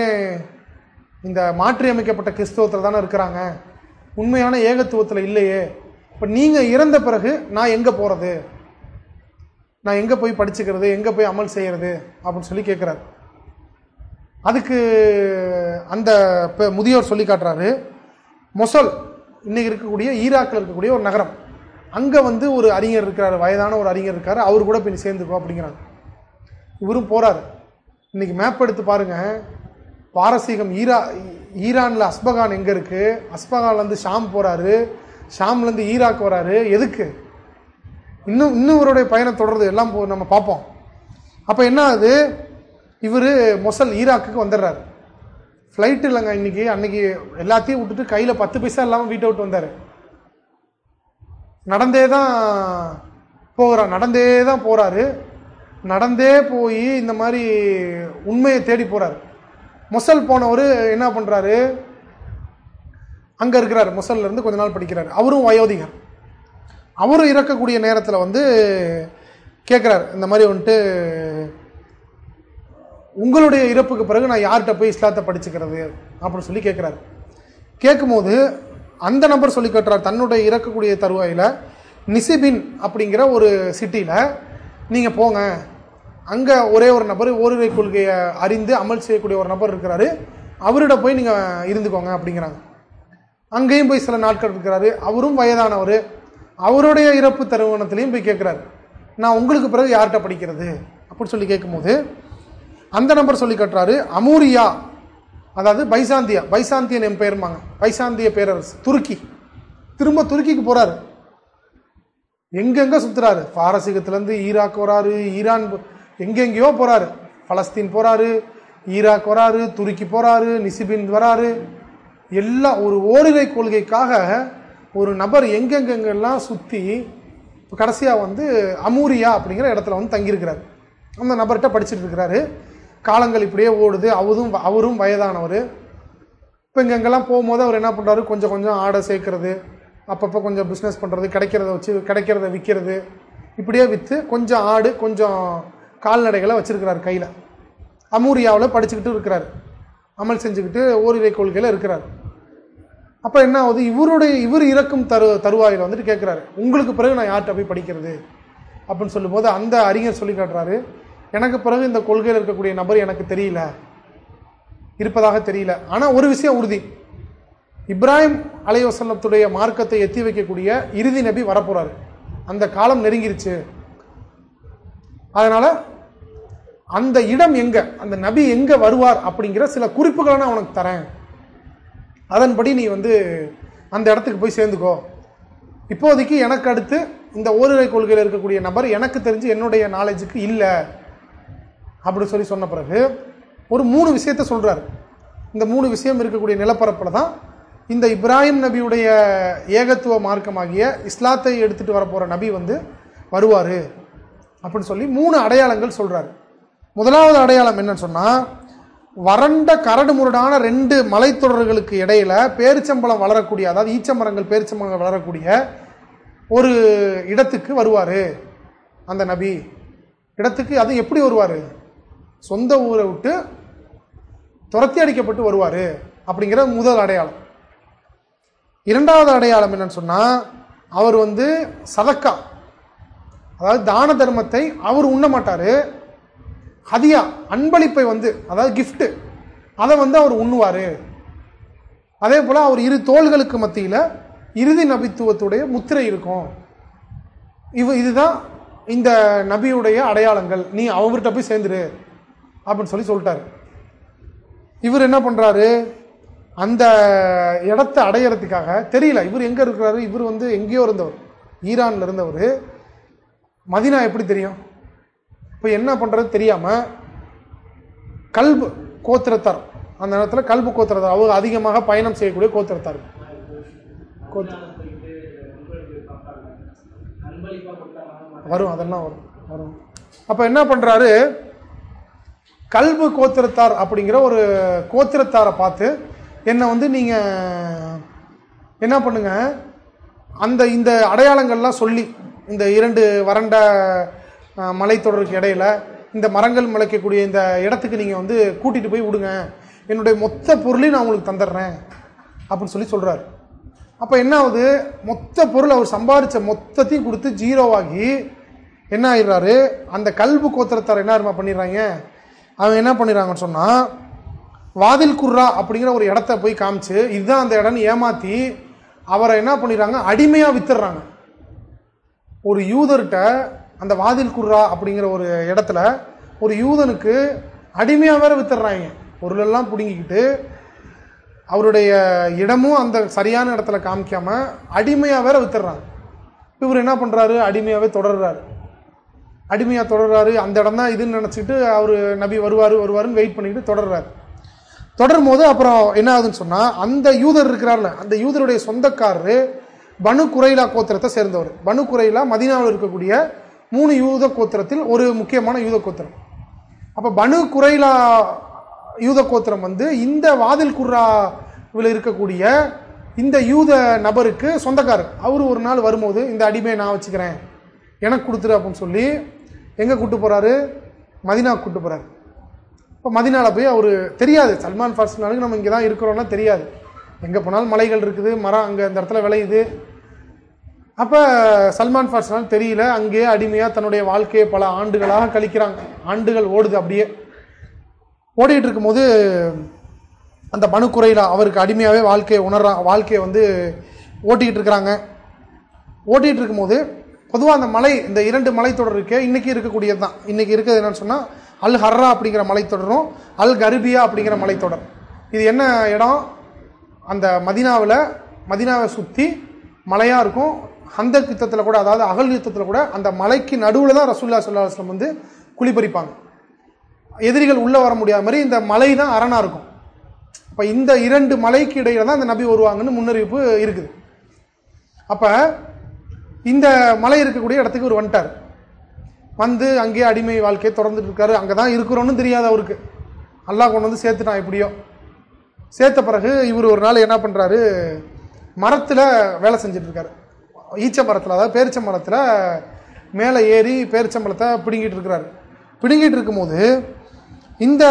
இந்த மாற்றியமைக்கப்பட்ட கிறிஸ்தவத்தில் தானே இருக்கிறாங்க. உண்மையான ஏகத்துவத்தில் இல்லையே. இப்போ நீங்கள் இறந்த பிறகு நான் எங்கே போகிறது நான் எங்கே போய் படிச்சுக்கிறது? எங்கே போய் அமல் செய்கிறது அப்படின்னு சொல்லி கேட்குறாரு அதுக்கு அந்த முதியோர் சொல்லி காட்டுறாரு. மொசல் இன்னைக்கு இருக்கக்கூடிய ஈராக்கில் இருக்கக்கூடிய ஒரு நகரம். அங்கே வந்து ஒரு அறிஞர் இருக்கிறார் வயதான ஒரு அறிஞர் இருக்கார் அவர் கூட போய் சேர்ந்துக்கோ அப்படிங்கிறாங்க. இவரும் போகிறார் இன்னைக்கு மேப் எடுத்து பாருங்கள் பாரசீகம் ஈரா ஈரானில் அஸ்பகான் எங்கே இருக்குது அஸ்பகான்லேருந்து ஷாம் போகிறாரு ஷாம்லேருந்து ஈராக் வராரு. எதுக்கு? இன்னும் இன்னும் இவருடைய பயணம் தொடர்றது எல்லாம் நம்ம பார்ப்போம். அப்போ என்ன ஆகுது? இவர் மொசல் ஈராக்குக்கு வந்துடுறாரு. ஃப்ளைட் இல்லைங்க இன்னைக்கு அன்னைக்கு எல்லாத்தையும் விட்டுட்டு கையில் பத்து பைசா இல்லாமல் வீட்டை விட்டு வந்தார். நடந்தே தான் போகிறார் நடந்தே தான் போகிறாரு நடந்தே போய் இந்த மாதிரி உண்மையை தேடி போகிறார் மொசல் போனவர் என்ன பண்ணுறாரு அங்கே இருக்கிறார் மொசல்லேருந்து கொஞ்ச நாள் படிக்கிறார். அவரும் வயோதிகர். அவரும் இறக்கக்கூடிய நேரத்தில் வந்து கேட்குறாரு இந்த மாதிரி வந்துட்டு உங்களுடைய இறப்புக்கு பிறகு நான் யார்கிட்ட போய் இஸ்லாத்தை படிச்சுக்கிறது? அப்படின்னு சொல்லி கேட்குறாரு கேட்கும்போது அந்த நபர் சொல்லி கட்டுறார் தன்னுடைய இறக்கக்கூடிய தருவாயில் நிசிபின் அப்படிங்கிற ஒரு சிட்டியில் நீங்கள் போங்க. அங்கே ஒரே ஒரு நபர் ஓரிரை கொள்கையை அறிந்து அமல் செய்யக்கூடிய ஒரு நபர் இருக்கிறாரு. அவரிட போய் நீங்கள் இருந்துக்கோங்க அப்படிங்கிறாங்க. அங்கேயும் போய் சில நாட்கள் இருக்கிறாரு. அவரும் வயதானவர். அவருடைய இறப்பு தருவணத்திலையும் போய் கேட்குறாரு. நான் உங்களுக்கு பிறகு யார்கிட்ட படிக்கிறது? அப்படின்னு சொல்லி கேட்கும்போது அந்த நம்பர் சொல்லி கட்டுறாரு அமூரியா அதாவது பைசாந்தியா பைசாந்தியன் எம்பெயர்மாங்க பைசாந்திய பேரரசு துருக்கி. திரும்ப துருக்கிக்கு போறாரு. எங்கெங்க சுத்துறாரு? பாரசீகத்திலேருந்து ஈராக் வராரு ஈரான் எங்கெங்கேயோ போறாரு. பலஸ்தீன் போறாரு ஈராக் வராரு துருக்கி போறாரு நிசிபின் வராரு. எல்லாம் ஒரு ஓரிரை கொள்கைக்காக ஒரு நபர் எங்கெங்கெங்கெல்லாம் சுற்றி கடைசியாக வந்து அமூரியா அப்படிங்கிற இடத்துல வந்து தங்கியிருக்கிறாரு. அந்த நபர்கிட்ட படிச்சுட்டு இருக்கிறாரு. காலங்கள் இப்படியே ஓடுது. அவரும் அவரும் வயதானவர். இப்போ இங்கே எங்கெல்லாம் போகும்போது அவர் என்ன பண்ணுறாரு கொஞ்சம் கொஞ்சம் ஆடை சேர்க்கறது அப்பப்போ கொஞ்சம் பிஸ்னஸ் பண்ணுறது கிடைக்கிறத வச்சு கிடைக்கிறத விற்கிறது இப்படியே விற்று கொஞ்சம் ஆடு கொஞ்சம் கால்நடைகளை வச்சுருக்கிறார் கையில். அமூரியாவில் படிச்சுக்கிட்டு இருக்கிறார். அமல் செஞ்சுக்கிட்டு ஓரிரை கொள்கையில் இருக்கிறார். அப்போ என்ன ஆகுது? இவருடைய இவர் இறக்கும் தரு தருவாயில் வந்துட்டு கேட்குறாரு உங்களுக்கு பிறகு நான் யார்கிட்ட போய் படிக்கிறது? அப்படின்னு சொல்லும்போது அந்த அறிஞர் சொல்லி காட்டுறாரு. எனக்கு பிறகு இந்த கொள்கையில் இருக்கக்கூடிய நபர் எனக்கு தெரியல. இருப்பதாக தெரியல. ஆனால் ஒரு விஷயம் உறுதி. இப்ராஹிம் அலைவசல்லத்துடைய மார்க்கத்தை எத்தி வைக்கக்கூடிய இறுதி நபி வரப்போறாரு. அந்த காலம் நெருங்கிருச்சு. அதனால அந்த இடம் எங்க அந்த நபி எங்க வருவார் அப்படிங்கிற சில குறிப்புகளை நான் உனக்கு தரேன். அதன்படி நீ வந்து அந்த இடத்துக்கு போய் சேர்ந்துக்கோ. இப்போதைக்கு எனக்கு அடுத்து இந்த ஓரிரை கொள்கையில் இருக்கக்கூடிய நபர் எனக்கு தெரிஞ்சு என்னுடைய நாலேஜுக்கு இல்லை. அப்படி சொல்லி சொன்ன பிறகு ஒரு மூணு விஷயத்த சொல்கிறார் இந்த மூணு விஷயம் இருக்கக்கூடிய நிலப்பரப்பில் தான் இந்த இப்ராஹிம் நபியுடைய ஏகத்துவ மார்க்கமாகிய இஸ்லாத்தை எடுத்துகிட்டு வரப்போகிற நபி வந்து வருவார் அப்படின்னு சொல்லி மூணு அடையாளங்கள் சொல்கிறார் முதலாவது அடையாளம் என்னன்னு சொன்னால் வறண்ட கரடு முரடான ரெண்டு மலைத்தொடர்களுக்கு இடையில பேரிச்சம்பளம் வளரக்கூடிய அதாவது ஈச்சமரங்கள் பேரிச்சம்பளங்கள் வளரக்கூடிய ஒரு இடத்துக்கு வருவார் அந்த நபி. இடத்துக்கு அது எப்படி வருவார்? சொந்த ஊரை விட்டு துரத்தி அடிக்கப்பட்டு வருவார் அப்படிங்கிற முதல் அடையாளம். இரண்டாவது அடையாளம் என்னன்னு சொன்னால் அவர் வந்து சதக்கா. அதாவது தான தர்மத்தை அவர் உண்ண மாட்டார். ஹதியா அன்பளிப்பை வந்து அதாவது கிஃப்ட்டு அதை வந்து அவர் உண்ணுவார். அதே போல் அவர் இரு தோள்களுக்கு மத்தியில் இறுதி நபித்துவத்துடைய முத்திரை இருக்கும். இவ இதுதான் இந்த நபியுடைய அடையாளங்கள். நீ அவர்கிட்ட போய் சேர்ந்துரு. அப்படின்னு சொல்லி சொல்லிட்டாரு. இவர் என்ன பண்றாரு? அந்த இடத்தை அடையறதுக்காக தெரியல இவர் எங்க இருக்கிறாரு? இவர் வந்து எங்கேயோ இருந்தவர். ஈரான்ல இருந்தவர். மதினா எப்படி தெரியும்? இப்போ என்ன பண்றது தெரியாம கல்பு கோத்திரத்தார். அந்த இடத்துல கல்பு கோத்திரத்தார். அவங்க அதிகமாக பயணம் செய்யக்கூடிய கோத்திரத்தார். கோத்திர வரும் அதெல்லாம் வரும். வரும். அப்ப என்ன பண்றாரு? கல்பு கோத்திரத்தார் அப்படிங்கிற ஒரு கோத்திரத்தாரை பார்த்து என்னை வந்து நீங்கள் என்ன பண்ணுங்க? அந்த இந்த அடையாளங்கள்லாம் சொல்லி இந்த இரண்டு வறண்ட மலைத்தொடருக்கு இடையில இந்த மரங்கள் முளைக்கக்கூடிய இந்த இடத்துக்கு நீங்கள் வந்து கூட்டிகிட்டு போய் விடுங்க. என்னுடைய மொத்த பொருளையும் நான் உங்களுக்கு தந்துடுறேன். அப்படின்னு சொல்லி சொல்கிறாரு அப்போ என்ன ஆகுது? மொத்த பொருள் அவர் சம்பாதிச்ச மொத்தத்தையும் கொடுத்து ஜீரோவாகி என்ன ஆயிடுறாரு? அந்த கல்பு கோத்திரத்தார் என்ன தெரியுமா பண்ணிடுறாங்க? அவங்க என்ன பண்ணிடுறாங்கன்னு சொன்னால் வாதில் குர்ரா அப்படிங்கிற ஒரு இடத்த போய் காமிச்சு இதுதான் அந்த இடம்னு ஏமாத்தி அவரை என்ன பண்ணிடுறாங்க? அடிமையாக வித்துடுறாங்க. ஒரு யூதர்கிட்ட அந்த வாதில் குர்ரா அப்படிங்கிற ஒரு இடத்துல ஒரு யூதனுக்கு அடிமையாக வேற வித்துடுறாங்க. பொருளெல்லாம் பிடுங்கிக்கிட்டு அவருடைய இடமும் அந்த சரியான இடத்துல காமிக்காம அடிமையாக வேற வித்துடுறாங்க. இவர் என்ன பண்ணுறாரு அடிமையாகவே தொடர்றாரு. அடிமையாக தொடர்றாரு. அந்த இடம் தான் இதுன்னு நினச்சிக்கிட்டு அவர் நபி வருவாரு வருவாருன்னு வெயிட் பண்ணிக்கிட்டு தொடர்றாரு. தொடரும் போது அப்புறம் என்ன ஆகுதுன்னு சொன்னால் அந்த யூதர் இருக்கிறார்ல அந்த யூதருடைய சொந்தக்காரரு பனு குரைலா கோத்திரத்தை சேர்ந்தவர். பனு குரைலா மதீனாவில் இருக்கக்கூடிய மூணு யூத கோத்திரத்தில் ஒரு முக்கியமான யூத கோத்திரம். அப்போ பனு குரைலா யூத கோத்திரம் வந்து இந்த வாதில் குர்ராவில் இருக்கக்கூடிய இந்த யூத நபருக்கு சொந்தக்காரர். அவர் ஒரு நாள் வரும்போது இந்த அடிமையை நான் வச்சுக்கிறேன். எனக்கு கொடுத்துரு அப்படின்னு சொல்லி எங்கே கூட்டு போகிறாரு மதினா கூட்டு போகிறாரு இப்போ மதினாவில் போய் அவர் தெரியாது. சல்மான் ஃபார்ஸ்னாலுக்கு நம்ம இங்கே தான் இருக்கிறோம்னா தெரியாது. எங்கே போனாலும் மலைகள் இருக்குது மரம் அங்கே இந்த இடத்துல விளையுது. அப்போ சல்மான் ஃபார்ஸ்னால் தெரியல அங்கேயே அடிமையாக தன்னுடைய வாழ்க்கையை பல ஆண்டுகளாக கழிக்கிறாங்க. ஆண்டுகள் ஓடுது அப்படியே. ஓடிட்டு இருக்கும்போது அந்த மனுக்குறையில் அவருக்கு அடிமையாகவே வாழ்க்கையை உணர்றான் வாழ்க்கையை வந்து ஓட்டிக்கிட்டு இருக்கிறாங்க. ஓட்டிகிட்டு இருக்கும்போது பொதுவாக அந்த மலை இந்த இரண்டு மலைத்தொடர் இருக்கே இன்னைக்கு இருக்கக்கூடியது தான். இன்னைக்கு இருக்கிறது என்னன்னு சொன்னால் அல் ஹர்ரா அப்படிங்கிற மலைத்தொடரும் அல் கர்பியா அப்படிங்கிற மலைத்தொடர். இது என்ன இடம்? அந்த மதினாவில் மதினாவை சுற்றி மலையாக இருக்கும். அந்த யுத்தத்தில் கூட அதாவது அகல் யுத்தத்தில் கூட அந்த மலைக்கு நடுவில் தான் ரசூல்லா சொல்லாஸ்லம் வந்து குளிப்பறிப்பாங்க எதிரிகள் உள்ளே வர முடியாத மாதிரி இந்த மலை தான் அரணாக இருக்கும். அப்போ இந்த இரண்டு மலைக்கு இடையில தான் அந்த நபி வருவாங்கன்னு முன்னறிவிப்பு இருக்குது. அப்போ இந்த மலை இருக்கக்கூடிய இடத்துக்கு ஒரு வந்துட்டார். வந்து அங்கேயே அடிமை வாழ்க்கையை தொடர்ந்துட்டு இருக்காரு. அங்கே தான் இருக்கிறோன்னு தெரியாது அவருக்கு. அல்லா கொண்டு வந்து சேர்த்துட்டான் எப்படியோ. சேர்த்த பிறகு இவர் ஒரு நாள் என்ன பண்ணுறாரு மரத்தில் வேலை செஞ்சிட்ருக்காரு ஈச்ச மரத்தில் அதாவது பேரிச்ச மரத்தில் மேலே ஏறி பேரிச்சம்பழத்தை பிடுங்கிட்டு இருக்கிறாரு. பிடுங்கிட்டு இருக்கும்போது இந்த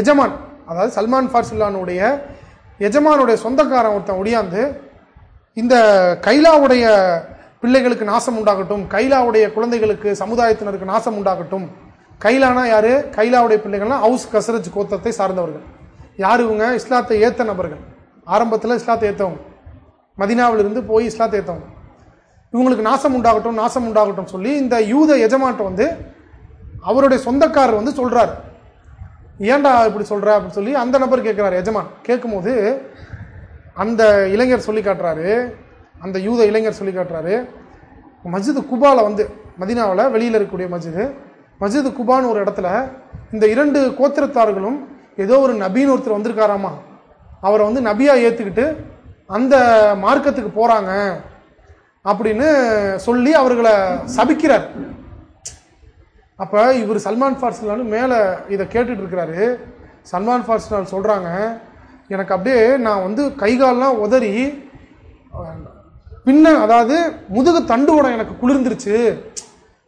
எஜமான் அதாவது சல்மான் ஃபார்சுல்லானுடைய எஜமானுடைய சொந்தக்காரன் ஒருத்தன் ஒடியாந்து இந்த கைலாவுடைய பிள்ளைகளுக்கு நாசம் உண்டாகட்டும் கைலாவுடைய குழந்தைகளுக்கு சமுதாயத்தினருக்கு நாசம் உண்டாகட்டும் கைலானா யாரு? கைலாவுடைய பிள்ளைகள்னா ஹவுஸ் கசரஜ் கோத்தத்தை சார்ந்தவர்கள். யார் இவங்க? இஸ்லாத்தை ஏத்த நபர்கள். ஆரம்பத்தில் இஸ்லாத்தை ஏத்தவங்க. மதினாவிலிருந்து போய் இஸ்லாத்தை ஏத்தவங்க. இவங்களுக்கு நாசம் உண்டாகட்டும் நாசம் உண்டாகட்டும் சொல்லி இந்த யூத எஜமாட்டம் வந்து அவருடைய சொந்தக்காரர் வந்து சொல்றாரு. ஏன்டா இப்படி சொல்ற? அப்படின்னு சொல்லி அந்த நபர் கேட்குறாரு எஜமான் கேட்கும்போது அந்த இளைஞர் சொல்லி காட்டுறாரு. அந்த யூத இளைஞர் சொல்லி காட்டுறாரு. மஸ்ஜிது குபால வந்து மதினாவில் வெளியில் இருக்கக்கூடிய மஸ்ஜிது மஸ்ஜிது குபான்னு ஒரு இடத்துல இந்த இரண்டு கோத்திரத்தார்களும் ஏதோ ஒரு நபின்னு ஒருத்தர் வந்திருக்காராமா? அவரை வந்து நபியாக ஏற்றுக்கிட்டு அந்த மார்க்கத்துக்கு போகிறாங்க அப்படின்னு சொல்லி அவர்களை சபிக்கிறார். அப்போ இவர் சல்மான் ஃபார்ஸ்லான்னு மேலே இதை கேட்டுட்டு இருக்கிறாரு. சல்மான் ஃபார்ஸ்லான் சொல்கிறாங்க எனக்கு அப்படியே நான் வந்து கைகாலெலாம் உதறி பின்ன அதாவது முதுகு தண்டுவடம் எனக்கு குளிர்ந்துருச்சு.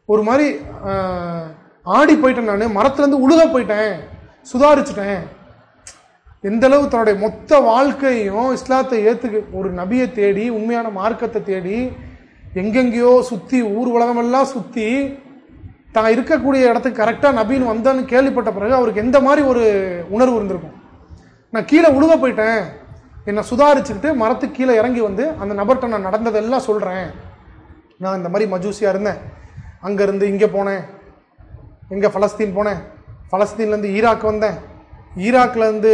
ஒரு மாதிரி ஆடி போயிட்டேன் நான். மரத்துலேருந்து உழுக போயிட்டேன். சுதாரிச்சிட்டேன். எந்தளவு தன்னுடைய மொத்த வாழ்க்கையும் இஸ்லாத்தை ஏற்றுக்கு ஒரு நபியை தேடி உண்மையான மார்க்கத்தை தேடி எங்கெங்கேயோ சுற்றி ஊர் உலகமெல்லாம் சுற்றி தான் இருக்கக்கூடிய இடத்துக்கு கரெக்டாக நபின்னு வந்தான்னு கேள்விப்பட்ட பிறகு அவருக்கு எந்த மாதிரி ஒரு உணர்வு இருந்திருக்கும்? நான் கீழே உழுக போயிட்டேன். என்னை சுதாரிச்சுக்கிட்டு மரத்துக்கு கீழே இறங்கி வந்து அந்த நபர்கிட்ட நான் நடந்ததெல்லாம் சொல்கிறேன் நான் இந்த மாதிரி மஜூசியாக இருந்தேன். அங்கேருந்து இங்கே போனேன். எங்கே ஃபலஸ்தீன் போனேன். ஃபலஸ்தீன்லேருந்து ஈராக் வந்தேன். ஈராக்லேருந்து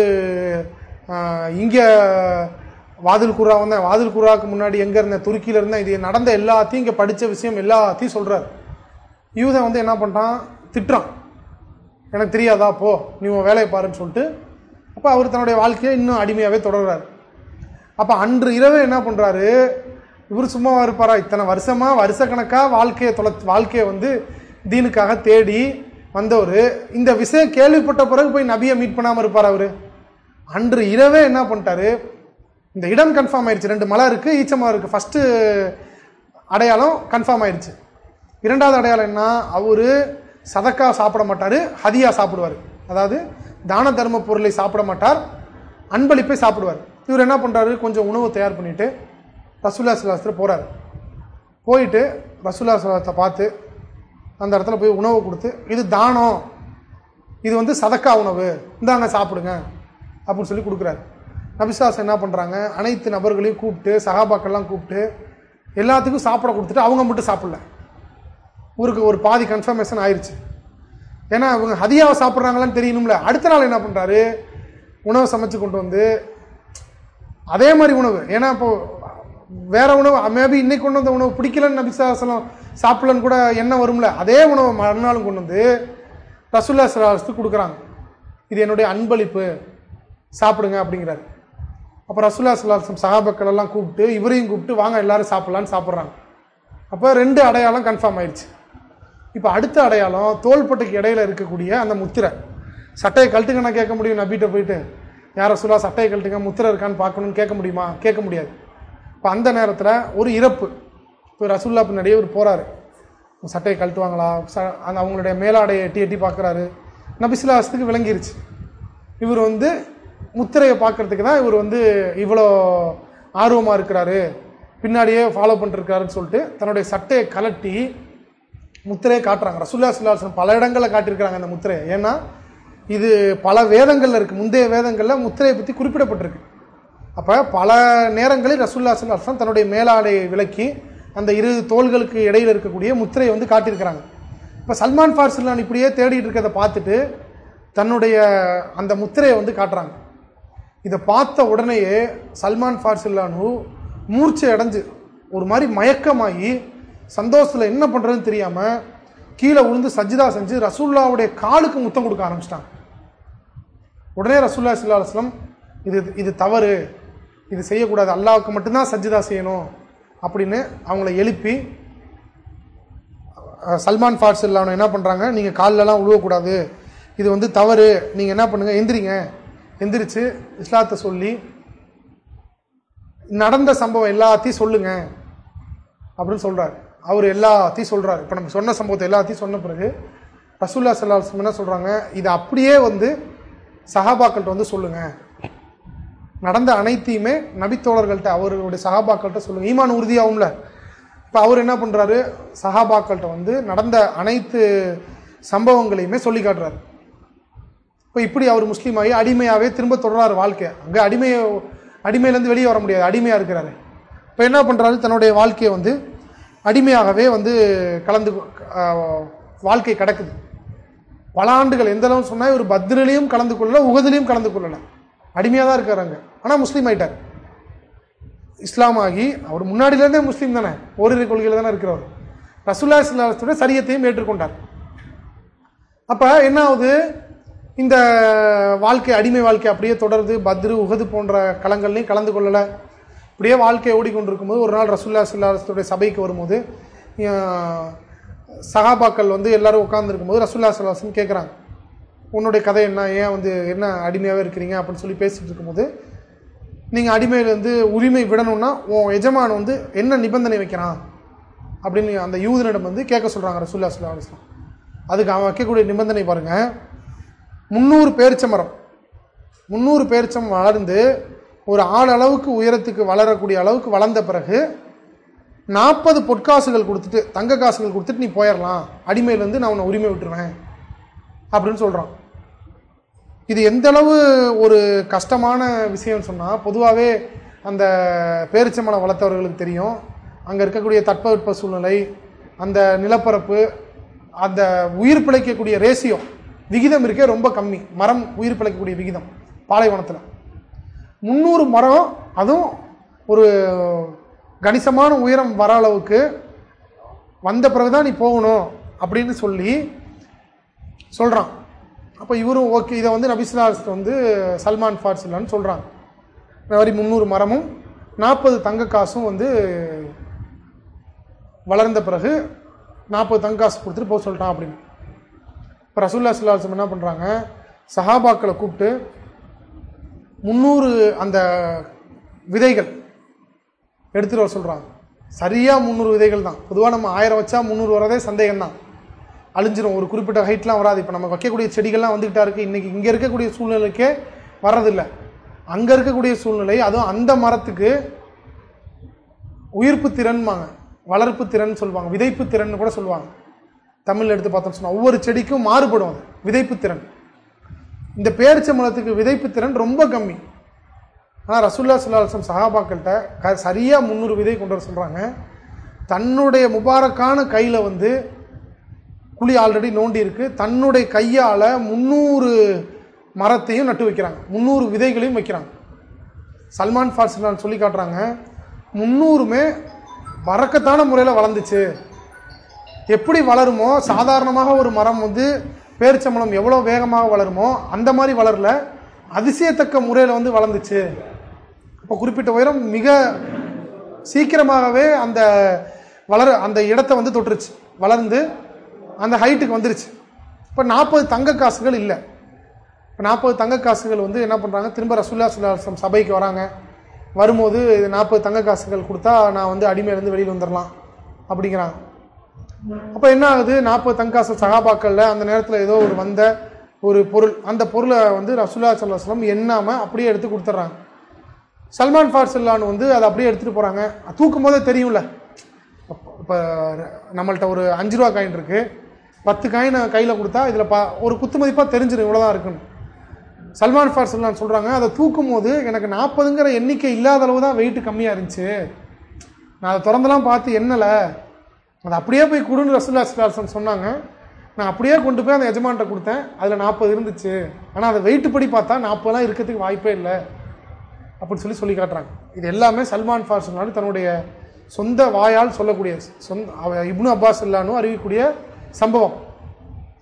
இங்கே வாதில் குரா வந்தேன். வாதில் குராவுக்கு முன்னாடி எங்கே இருந்தேன்? துருக்கியில் இருந்தேன். இது நடந்த எல்லாத்தையும் இங்கே படித்த விஷயம் எல்லாத்தையும் சொல்கிறார் யூதன் வந்து என்ன பண்ணுறான் திட்டுறான். எனக்கு தெரியாதா? போ. நீ உன் வேலையை பாருன்னு சொல்லிட்டு அப்போ அவர் தன்னுடைய வாழ்க்கையை இன்னும் அடிமையாகவே தொடர்றாரு. அப்போ அன்று இரவே என்ன பண்ணுறாரு இவர் சும்மாவா இருப்பாரா? இத்தனை வருஷமாக வருஷக்கணக்காக வாழ்க்கையை தொலை வாழ்க்கையை வந்து தீனுக்காக தேடி வந்தவர். இந்த விஷயம் கேள்விப்பட்ட பிறகு போய் நபியை மீட் பண்ணாமல் இருப்பார் அவர்? அன்று இரவே என்ன பண்ணிட்டாரு? இந்த இடம் கன்ஃபார்ம் ஆயிடுச்சு ரெண்டு மலை இருக்குது ஈச்சமாக இருக்குது ஃபஸ்ட்டு அடையாளம் கன்ஃபார்ம் ஆயிடுச்சு இரண்டாவது அடையாளம் என்ன? அவர் சதக்கா சாப்பிட மாட்டார் ஹதியா சாப்பிடுவார். அதாவது தான தர்ம பொருளை சாப்பிட மாட்டார் அன்பளிப்பை சாப்பிடுவார். இவர் என்ன பண்ணுறாரு கொஞ்சம் உணவு தயார் பண்ணிவிட்டு ரசூல்லா சலாஸ்திர போகிறார் போயிட்டு ரசூல்லா சலாத்தை பார்த்து அந்த இடத்துல போய் உணவு கொடுத்து இது தானம் இது வந்து சதக்கா உணவு இந்தாங்க சாப்பிடுங்க அப்படின்னு சொல்லி கொடுக்குறாரு. நபிசாஸ் என்ன பண்ணுறாங்க அனைத்து நபர்களையும் கூப்பிட்டு சகாபாக்கள்லாம் கூப்பிட்டு எல்லாத்துக்கும் சாப்பிட கொடுத்துட்டு அவங்க மட்டும் சாப்பிடல. ஊருக்கு ஒரு பாதி கன்ஃபர்மேஷன் ஆயிடுச்சு ஏன்னா அவங்க ஹதியாவை சாப்பிட்றாங்களான்னு தெரியணும்ல. அடுத்த நாள் என்ன பண்ணுறாரு உணவு சமைச்சு கொண்டு வந்து அதே மாதிரி உணவு. ஏன்னா இப்போ வேற உணவு மேபி இன்னைக்கு கொண்டு வந்த உணவு பிடிக்கலன்னு நபிசாசனம் சாப்பிடலன்னு கூட என்ன வரும்ல. அதே உணவை மறுநாளும் கொண்டு வந்து ரசுல்லா சலாசத்துக்கு கொடுக்குறாங்க. இது என்னுடைய அன்பளிப்பு. சாப்பிடுங்க அப்படிங்கிறாரு. அப்போ ரசுல்லா சலாசம் சகாபக்கள் எல்லாம் கூப்பிட்டு இவரையும் கூப்பிட்டு வாங்க எல்லாரும் சாப்பிட்லான்னு சாப்பிட்றாங்க. அப்போ ரெண்டு அடையாளம் கன்ஃபார்ம் ஆயிடுச்சு. இப்போ அடுத்த அடையாளம் தோள்பட்டைக்கு இடையில இருக்கக்கூடிய அந்த முத்திரை. சட்டையை கழட்டுங்க நான் கேட்க முடியும் நபிட்ட போயிட்டு. யாரை சொல்லா சட்டையை கழட்டுங்க முத்திரை இருக்கான்னு பார்க்கணும்னு கேட்க முடியுமா? கேட்க முடியாது. இப்போ அந்த நேரத்தில் ஒரு இறப்பு. இப்போ ரசுல்லா பின்னாடியே ஒரு போகிறாரு சட்டையை கழட்டுவாங்களா? ச அந்த அவங்களுடைய மேலாடையை எட்டி எட்டி பார்க்குறாரு. நபிசிலாசத்துக்கு விளங்கிருச்சு. இவர் வந்து முத்திரையை பார்க்கறதுக்கு தான் இவர் வந்து இவ்வளோ ஆர்வமாக இருக்கிறாரு. பின்னாடியே ஃபாலோ பண்ணிருக்காருன்னு சொல்லிட்டு தன்னுடைய சட்டையை கலட்டி முத்திரையை காட்டுறாங்க. ரசுல்லா சுல்லாசன் பல இடங்களில் காட்டியிருக்கிறாங்க அந்த முத்திரையை. ஏன்னா இது பல வேதங்களில் இருக்குது முந்தைய வேதங்களில் முத்திரையை பற்றி குறிப்பிடப்பட்டிருக்கு. அப்போ பல நேரங்களில் ரசுல்லா சுல்லாசன் தன்னுடைய மேலாடையை விலக்கி அந்த இரு தோள்களுக்கு இடையில் இருக்கக்கூடிய முத்திரையை வந்து காட்டியிருக்கிறாங்க. இப்போ சல்மான் ஃபார்சிலான் இப்படியே தேடிட்டு இருக்கிறத பார்த்துட்டு தன்னுடைய அந்த முத்திரையை வந்து காட்டுறாங்க. இதை பார்த்த உடனேயே சல்மான் ஃபார்சில்லானு மூர்ச்சை அடைஞ்சு ஒரு மாதிரி மயக்கமாகி சந்தோஷத்தில் என்ன பண்ணுறதுன்னு தெரியாமல் கீழே விழுந்து சஜிதா செஞ்சு ரசூல்லாவுடைய காலுக்கு முத்தம் கொடுக்க ஆரம்பிச்சிட்டாங்க. உடனே ரசூல்லா சுல்லா அலுவலம் இது இது தவறு இது செய்யக்கூடாது அல்லாவுக்கு மட்டும்தான் சஜிதா செய்யணும் அப்படின்னு அவங்கள எழுப்பி சல்மான் ஃபார்ஸ் இல்லாமல் என்ன பண்ணுறாங்க நீங்கள் காலிலலாம் உழுவக்கூடாது. இது வந்து தவறு. நீங்கள் என்ன பண்ணுங்கள் எந்திரிங்க. எந்திரிச்சு இஸ்லாத்தை சொல்லி நடந்த சம்பவம் எல்லாத்தையும் சொல்லுங்க அப்படின்னு சொல்கிறார் அவர் எல்லாத்தையும் சொல்கிறார் இப்போ நம்ம சொன்ன சம்பவத்தை எல்லாத்தையும் சொன்ன பிறகு ரசூல்லா சல்லாஹ் என்ன சொல்கிறாங்க இதை அப்படியே வந்து சஹாபாக்கள்கிட்ட வந்து சொல்லுங்கள் நடந்த அனைத்தையுமே நபித்தோழர்கள்ட்ட அவர்களுடைய சகாபாக்கள்கிட்ட சொல்லுங்கள் ஈமான் உறுதியாகும்ல. இப்போ அவர் என்ன பண்ணுறாரு சகாபாக்கள்கிட்ட வந்து நடந்த அனைத்து சம்பவங்களையுமே சொல்லி காட்டுறாரு. இப்போ இப்படி அவர் முஸ்லீம் ஆகி அடிமையாகவே திரும்ப தொடர்றாரு வாழ்க்கையை அங்கே அடிமையை அடிமையிலேருந்து வெளியே வர முடியாது. அடிமையாக இருக்கிறாரு. இப்போ என்ன பண்ணுறாரு தன்னுடைய வாழ்க்கையை வந்து அடிமையாகவே வந்து கலந்து வாழ்க்கை கிடக்குது. பல ஆண்டுகள் எந்த அளவு சொன்னால் இவர் பத்ரிலையும் கலந்து கொள்ளலை உகதிலையும் கலந்து கொள்ளலை. அடிமையாக தான் இருக்கிறாங்க ஆனால் முஸ்லீம் ஆயிட்டார். இஸ்லாம் ஆகி அவர் முன்னாடியிலேருந்தே முஸ்லீம் தானே. ஓரிரு கொள்கையில் தானே இருக்கிறவர். ரசுல்லா இஸ்லாத்தோட சரியத்தையும் ஏற்றுக்கொண்டார். அப்போ என்ன ஆகுது? இந்த வாழ்க்கை அடிமை வாழ்க்கை அப்படியே தொடருது. பத்ரு உகது போன்ற களங்கள்லையும் கலந்து கொள்ளலை. இப்படியே வாழ்க்கையை ஓடிக்கொண்டிருக்கும்போது ஒரு நாள் ரசுல்லா சுல்லாத்துடைய சபைக்கு வரும்போது சகாபாக்கள் வந்து எல்லாரும் உட்காந்துருக்கும் போது ரசுல்லா சுல்லாசன் கேட்குறாங்க உன்னுடைய கதை என்ன? ஏன் வந்து என்ன அடிமையாகவே இருக்கிறீங்க? அப்படின்னு சொல்லி பேசிகிட்டு இருக்கும்போது நீங்கள் அடிமையிலேருந்து உரிமை விடணும்னா உன் எஜமான் வந்து என்ன நிபந்தனை வைக்கிறான்? அப்படின்னு அந்த யூதனிடம் வந்து கேட்க சொல்கிறாங்க ரசூல்லா சுல்லா அலுவலாம் அதுக்கு அவன் வைக்கக்கூடிய நிபந்தனை பாருங்கள் முந்நூறு பேரிச்ச மரம் முந்நூறு பேரிச்சம் வளர்ந்து ஒரு ஆள் அளவுக்கு உயரத்துக்கு வளரக்கூடிய அளவுக்கு வளர்ந்த பிறகு நாற்பது பொற்காசுகள் கொடுத்துட்டு தங்க காசுகள் கொடுத்துட்டு நீ போயிடலாம் அடிமையிலேருந்து நான் உன்னை உரிமை விட்டுருவேன். அப்படின்னு சொல்கிறான் இது எந்த அளவு ஒரு கஷ்டமான விஷயம்னு சொன்னால் பொதுவாகவே அந்த பேரிச்சம்பளம் வளர்த்தவர்களுக்கு தெரியும். அங்கே இருக்கக்கூடிய தட்பவெட்ப சூழ்நிலை அந்த நிலப்பரப்பு அந்த உயிர் பிழைக்கக்கூடிய ரேசியோ விகிதம் இருக்கே ரொம்ப கம்மி. மரம் உயிர் பிழைக்கக்கூடிய விகிதம் பாலைவனத்தில். முந்நூறு மரம் அதுவும் ஒரு கணிசமான உயரம் வர அளவுக்கு வந்த பிறகுதான் நீ போகணும் அப்படின்னு சொல்லி சொல்கிறான் அப்போ இவரும் ஓகே இதை வந்து நபிசுலாஸ் வந்து சல்மான் ஃபார்சிலான்னு சொல்கிறாங்க இந்த மாதிரி முந்நூறு மரமும் நாற்பது தங்க காசும் வந்து வளர்ந்த பிறகு நாற்பது தங்க காசு கொடுத்துட்டு போக சொல்லிட்டான் அப்படின்னு. இப்போ ரசூல்லா சுல்லாசம் என்ன பண்ணுறாங்க சஹாபாக்களை கூப்பிட்டு முந்நூறு அந்த விதைகள் எடுத்துகிட்டு வர சொல்கிறாங்க சரியாக முந்நூறு விதைகள் தான். பொதுவாக நம்ம ஆயிரம் வச்சா முந்நூறு வரதே சந்தேகம் தான் அழிஞ்சிரும். ஒரு குறிப்பிட்ட ஹைட்லாம் வராது. இப்போ நம்ம வைக்கக்கூடிய செடிகள்லாம் வந்துக்கிட்டா இருக்குது இன்றைக்கி இங்கே இருக்கக்கூடிய சூழ்நிலைக்கே வர்றதில்லை. அங்கே இருக்கக்கூடிய சூழ்நிலை அதுவும் அந்த மரத்துக்கு உயிர்ப்பு திறன்பாங்க. வளர்ப்பு திறன் சொல்லுவாங்க விதைப்பு திறன் கூட சொல்லுவாங்க தமிழ் எடுத்து பார்த்தோம்னு சொன்னால் ஒவ்வொரு செடிக்கும் மாறுபடும் அது. விதைப்பு திறன். இந்த பேரிச்சை மரத்துக்கு விதைப்பு திறன் ரொம்ப கம்மி. ஆனால் ரசுல்லா சுல்லாசம் சஹாபாக்கள்கிட்ட க சரியாக முந்நூறு விதை கொண்டு வர சொல்கிறாங்க தன்னுடைய முபாரக்கான கையில் வந்து குழி ஆல்ரெடி நோண்டி இருக்கு. தன்னுடைய கையால் முந்நூறு மரத்தையும் நட்டு வைக்கிறாங்க. முந்நூறு விதைகளையும் வைக்கிறாங்க. சல்மான் ஃபார்சிலான் சொல்லி காட்டுறாங்க. முந்நூறுமே வரக்கத்தான முறையில் வளர்ந்துச்சு. எப்படி வளருமோ சாதாரணமாக ஒரு மரம் வந்து பேரிச்சம்பளம் எவ்வளோ வேகமாக வளருமோ அந்த மாதிரி வளரல. அதிசயத்தக்க முறையில் வந்து வளர்ந்துச்சு. இப்போ குறிப்பிட்ட உயரம் மிக சீக்கிரமாகவே அந்த வளர அந்த இடத்த வந்து தொட்டுருச்சு. வளர்ந்து அந்த ஹைட்டுக்கு வந்துருச்சு. இப்போ நாற்பது தங்க காசுகள் இல்லை. இப்போ நாற்பது தங்க காசுகள் வந்து என்ன பண்ணுறாங்க திரும்ப ரசுல்லா சுல்லாசம் சபைக்கு வராங்க. வரும்போது இது நாற்பது தங்க காசுகள் கொடுத்தா நான் வந்து அடிமையிலேருந்து வெளியில் வந்துடலாம் அப்படிங்கிறாங்க. அப்போ என்ன ஆகுது? நாற்பது தங்காசு சகாபாக்களில் அந்த நேரத்தில் ஏதோ ஒரு வந்த ஒரு பொருள் அந்த பொருளை வந்து ரசுல்லா சல்லாஸ்லம் எண்ணாமல் அப்படியே எடுத்து கொடுத்துட்றாங்க. சல்மான் ஃபார்சல்லான் வந்து அதை அப்படியே எடுத்துகிட்டு போகிறாங்க தூக்கும் போதே தெரியும்ல. இப்போ நம்மள்ட்ட ஒரு அஞ்சு ரூபா காயின் இருக்குது பத்து காயின் கையில் கொடுத்தா இதில் பா ஒரு குத்து மதிப்பாக தெரிஞ்சிடும் இவ்வளோதான் இருக்குன்னு. சல்மான் ஃபார்சல்லான் சொல்கிறாங்க அதை தூக்கும் போது எனக்கு நாற்பதுங்கிற எண்ணிக்கை இல்லாத அளவு தான் வெயிட் கம்மியாக இருந்துச்சு. நான் அதை திறந்தெல்லாம் பார்த்து என்னலை அதை அப்படியே போய் கொடுன்னு ரசூல்லா சுல்லாசன் சொன்னாங்க. நான் அப்படியே கொண்டு போய் அந்த எஜமான்கிட்ட கொடுத்தேன். அதில் நாற்பது இருந்துச்சு. ஆனால் அதை வெயிட் படி பார்த்தா நாற்பதுலாம் இருக்கிறதுக்கு வாய்ப்பே இல்லை. அப்படின்னு சொல்லி சொல்லி காட்டுறாங்க. இது எல்லாமே சல்மான் ஃபார்சனாலும் தன்னுடைய சொந்த வாயால் சொல்லக்கூடிய சொந்த இப்னு அப்பாஸ் இல்லான்னு அறிவிக்கக்கூடிய சம்பவம்.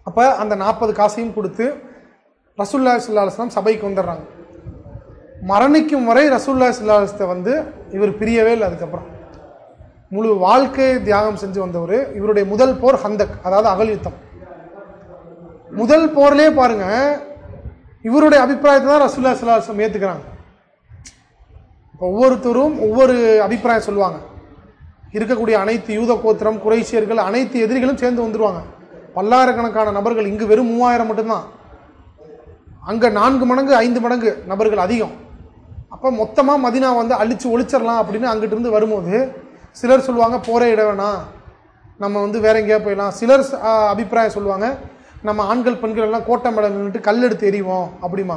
அப்போ அந்த நாற்பது காசையும் கொடுத்து ரசூல்லா சுல்லாஸ்லாம் சபைக்கு வந்துடுறாங்க. மரணிக்கும் வரை ரசூல்லா சுல்லாஸ்த்தை வந்து இவர் பிரியவே இல்லை அதுக்கப்புறம். முழு வாழ்க்கையை தியாகம் செஞ்சு வந்தவர் இவருடைய முதல் போர் ஹந்தக் அதாவது அகல் யுத்தம். முதல் போர்லேயே பாருங்க இவருடைய அபிப்பிராயத்தை தான் ரசுல்லா சுல்லாஸ்லம் ஏற்றுக்கிறாங்க ஒவ்வொருத்தரும் ஒவ்வொரு அபிப்பிராயம் சொல்லுவாங்க. இருக்கக்கூடிய அனைத்து யூத கோத்திரம் குறைசியர்கள் அனைத்து எதிரிகளும் சேர்ந்து வந்துடுவாங்க பல்லாயிரக்கணக்கான நபர்கள் இங்கு வெறும் மூவாயிரம் மட்டும்தான். அங்கே நான்கு மடங்கு ஐந்து மடங்கு நபர்கள் அதிகம். அப்போ மொத்தமாக மதினா வந்து அழிச்சு ஒழிச்சிடலாம் அப்படின்னு அங்கிட்டு இருந்து வரும்போது சிலர் சொல்லுவாங்க போரே இட வேணாம். நம்ம வந்து வேற எங்கேயா போயிடலாம். சிலர் அபிப்பிராயம் சொல்லுவாங்க நம்ம ஆண்கள் பெண்கள் எல்லாம் கோட்டை மேடம் கல் எடுத்து எறிவோம் அப்படிமா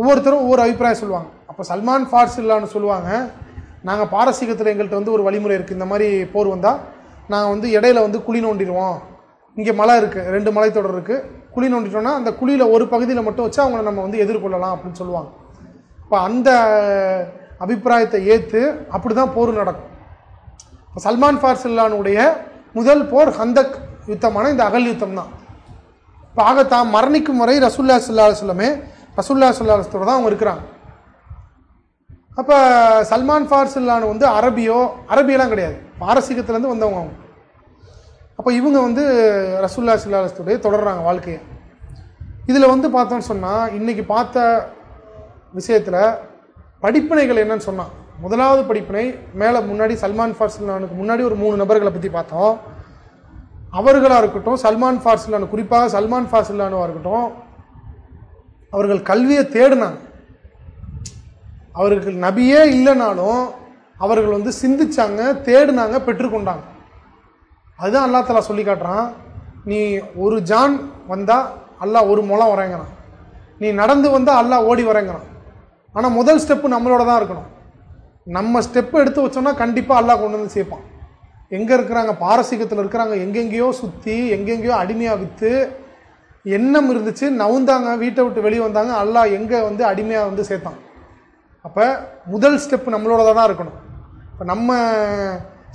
ஒவ்வொருத்தரும் ஒவ்வொரு அபிப்பிராயம் சொல்லுவாங்க. அப்போ சல்மான் ஃபார்ஸ் இல்லான்னு சொல்லுவாங்க நாங்கள் பாரசீகத்தில் எங்கள்கிட்ட வந்து ஒரு வழிமுறை இருக்குது இந்த மாதிரி போர் வந்தால் நாங்கள் வந்து இடையில வந்து குழி நோண்டிடுவோம். இங்கே மலை இருக்குது ரெண்டு மலைத்தொடர் இருக்குது குழி நோண்டிட்டோம்னா அந்த குழியில் ஒரு பகுதியில் மட்டும் வச்சு அவங்கள நம்ம வந்து எதிர்கொள்ளலாம் அப்படின்னு சொல்லுவாங்க. இப்போ அந்த அபிப்பிராயத்தை ஏற்று அப்படி தான் போர் நடக்கும். சல்மான் ஃபார்சில்லானுடைய முதல் போர் ஹந்தக் யுத்தமான இந்த அகல் யுத்தம் தான் இப்போ ஆகத்தான் மரணிக்கும் வரை ரசுல்லா சுல்லா சொல்லமே ரசூல்லா சுல்லாஸ்தோட தான் அவங்க இருக்கிறாங்க. அப்போ சல்மான் ஃபார்சில்லானு வந்து அரபியோ அரபியெல்லாம் கிடையாது. பாரசீகத்துலேருந்து வந்தவங்க அவங்க. அப்போ இவங்க வந்து ரசுல்லா சுல்லாஸ்தோடைய தொடர்றாங்க வாழ்க்கையை. இதில் வந்து பார்த்தோன்னு சொன்னால் இன்றைக்கி பார்த்த விஷயத்தில் படிப்பினைகள் என்னன்னு சொன்னால் முதலாவது படிப்பினை மேலே முன்னாடி சல்மான் ஃபார்சிலானுக்கு முன்னாடி ஒரு மூணு நபர்களை பற்றி பார்த்தோம். அவர்களாக இருக்கட்டும் சல்மான் ஃபார்சிலானு குறிப்பாக சல்மான் ஃபார்சிலானுவாக இருக்கட்டும் அவர்கள் கல்வியை தேடினாங்க. அவர்கள் நபியே இல்லைனாலும் அவர்கள் வந்து சிந்திச்சாங்க தேடினாங்க பெற்றுக்கொண்டாங்க. அதுதான் அல்லா தலா சொல்லி காட்டுறான். நீ ஒரு ஜான் வந்தா அல்லா ஒரு முளம் வரைங்கிறான் நீ நடந்து வந்தால் அல்லாஹ் ஓடி வரைங்கிறான் ஆனால் முதல் ஸ்டெப்பு நம்மளோட தான் இருக்கணும். நம்ம ஸ்டெப் எடுத்து வச்சோம்னா கண்டிப்பாக அல்லா கொண்டு வந்து சேர்ப்பான். எங்கே இருக்கிறாங்க? பாரசீகத்தில் இருக்கிறாங்க. எங்கெங்கேயோ சுற்றி எங்கெங்கேயோ அடிமையாக விற்று எண்ணம் இருந்துச்சு நவுந்தாங்க வீட்டை விட்டு வெளியே வந்தாங்க அல்லாஹ் எங்கே வந்து அடிமையாக வந்து சேர்த்தான். அப்போ முதல் ஸ்டெப் நம்மளோட தான் இருக்கணும். இப்போ நம்ம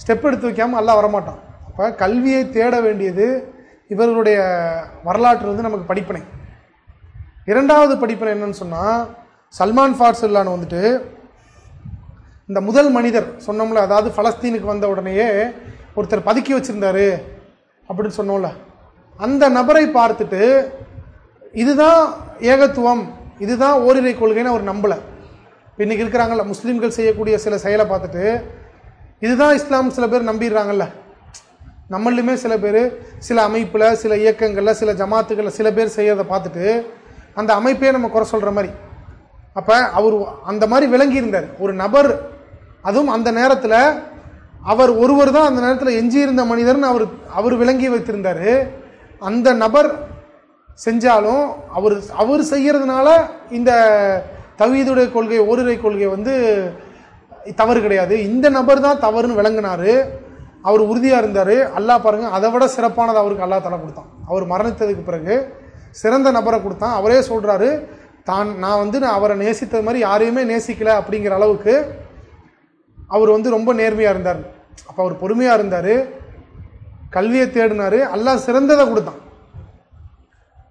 ஸ்டெப் எடுத்து வைக்காமல் அல்லா வரமாட்டான். அப்போ கல்வியை தேட வேண்டியது இவர்களுடைய வரலாற்று வந்து நமக்கு படிப்பனை. இரண்டாவது படிப்பினை என்னன்னு சொன்னால் சல்மான் ஃபார்சுல்லான்னு வந்துட்டு இந்த முதல் மனிதர் சொன்னோம்ல அதாவது பலஸ்தீனுக்கு வந்த உடனேயே ஒருத்தர் பதுக்கி வச்சிருந்தாரு அப்படின்னு சொன்னோம்ல. அந்த நபரை பார்த்துட்டு இதுதான் ஏகத்துவம் இதுதான் ஓரிரை கொள்கைன்னு அவர் நம்பலை. இன்னைக்கு இருக்கிறாங்கல்ல முஸ்லீம்கள் செய்யக்கூடிய சில செயலை பார்த்துட்டு இதுதான் இஸ்லாம் சில பேர் நம்பிடுறாங்கல்ல. நம்மளுமே சில பேர் சில அமைப்பில் சில இயக்கங்களில் சில ஜமாத்துகளில் சில பேர் செய்யறதை பார்த்துட்டு அந்த அமைப்பே நம்ம குறை சொல்கிற மாதிரி. அப்போ அவர் அந்த மாதிரி விளங்கி இருந்தார் ஒரு நபர் அதுவும் அந்த நேரத்தில் அவர் ஒருவர் தான் அந்த நேரத்தில் எஞ்சியிருந்த மனிதர்னு அவர் அவர் விளங்கி வைத்திருந்தார். அந்த நபர் செஞ்சாலும் அவர் அவர் செய்கிறதுனால இந்த தவீதுடைய கொள்கை ஓரிரை கொள்கை வந்து தவறு கிடையாது. இந்த நபர் தான் தவறுன்னு விளங்கினார். அவர் உறுதியாக இருந்தார். அல்லாஹ் பாருங்கள் அதை விட சிறப்பானது அவருக்கு அல்லாஹ் தலை கொடுத்தான். அவர் மரணித்ததுக்கு பிறகு சிறந்த நபரை கொடுத்தான். அவரே சொல்கிறாரு தான் நான் வந்து நான் அவரை நேசித்தது மாதிரி யாரையுமே நேசிக்கலை அப்படிங்கிற அளவுக்கு அவர் வந்து ரொம்ப நேர்மையாக இருந்தார். அப்போ அவர் பொறுமையாக இருந்தார். கல்வியை தேடினார். அல்லாஹ் சிறந்ததை கொடுத்தான்.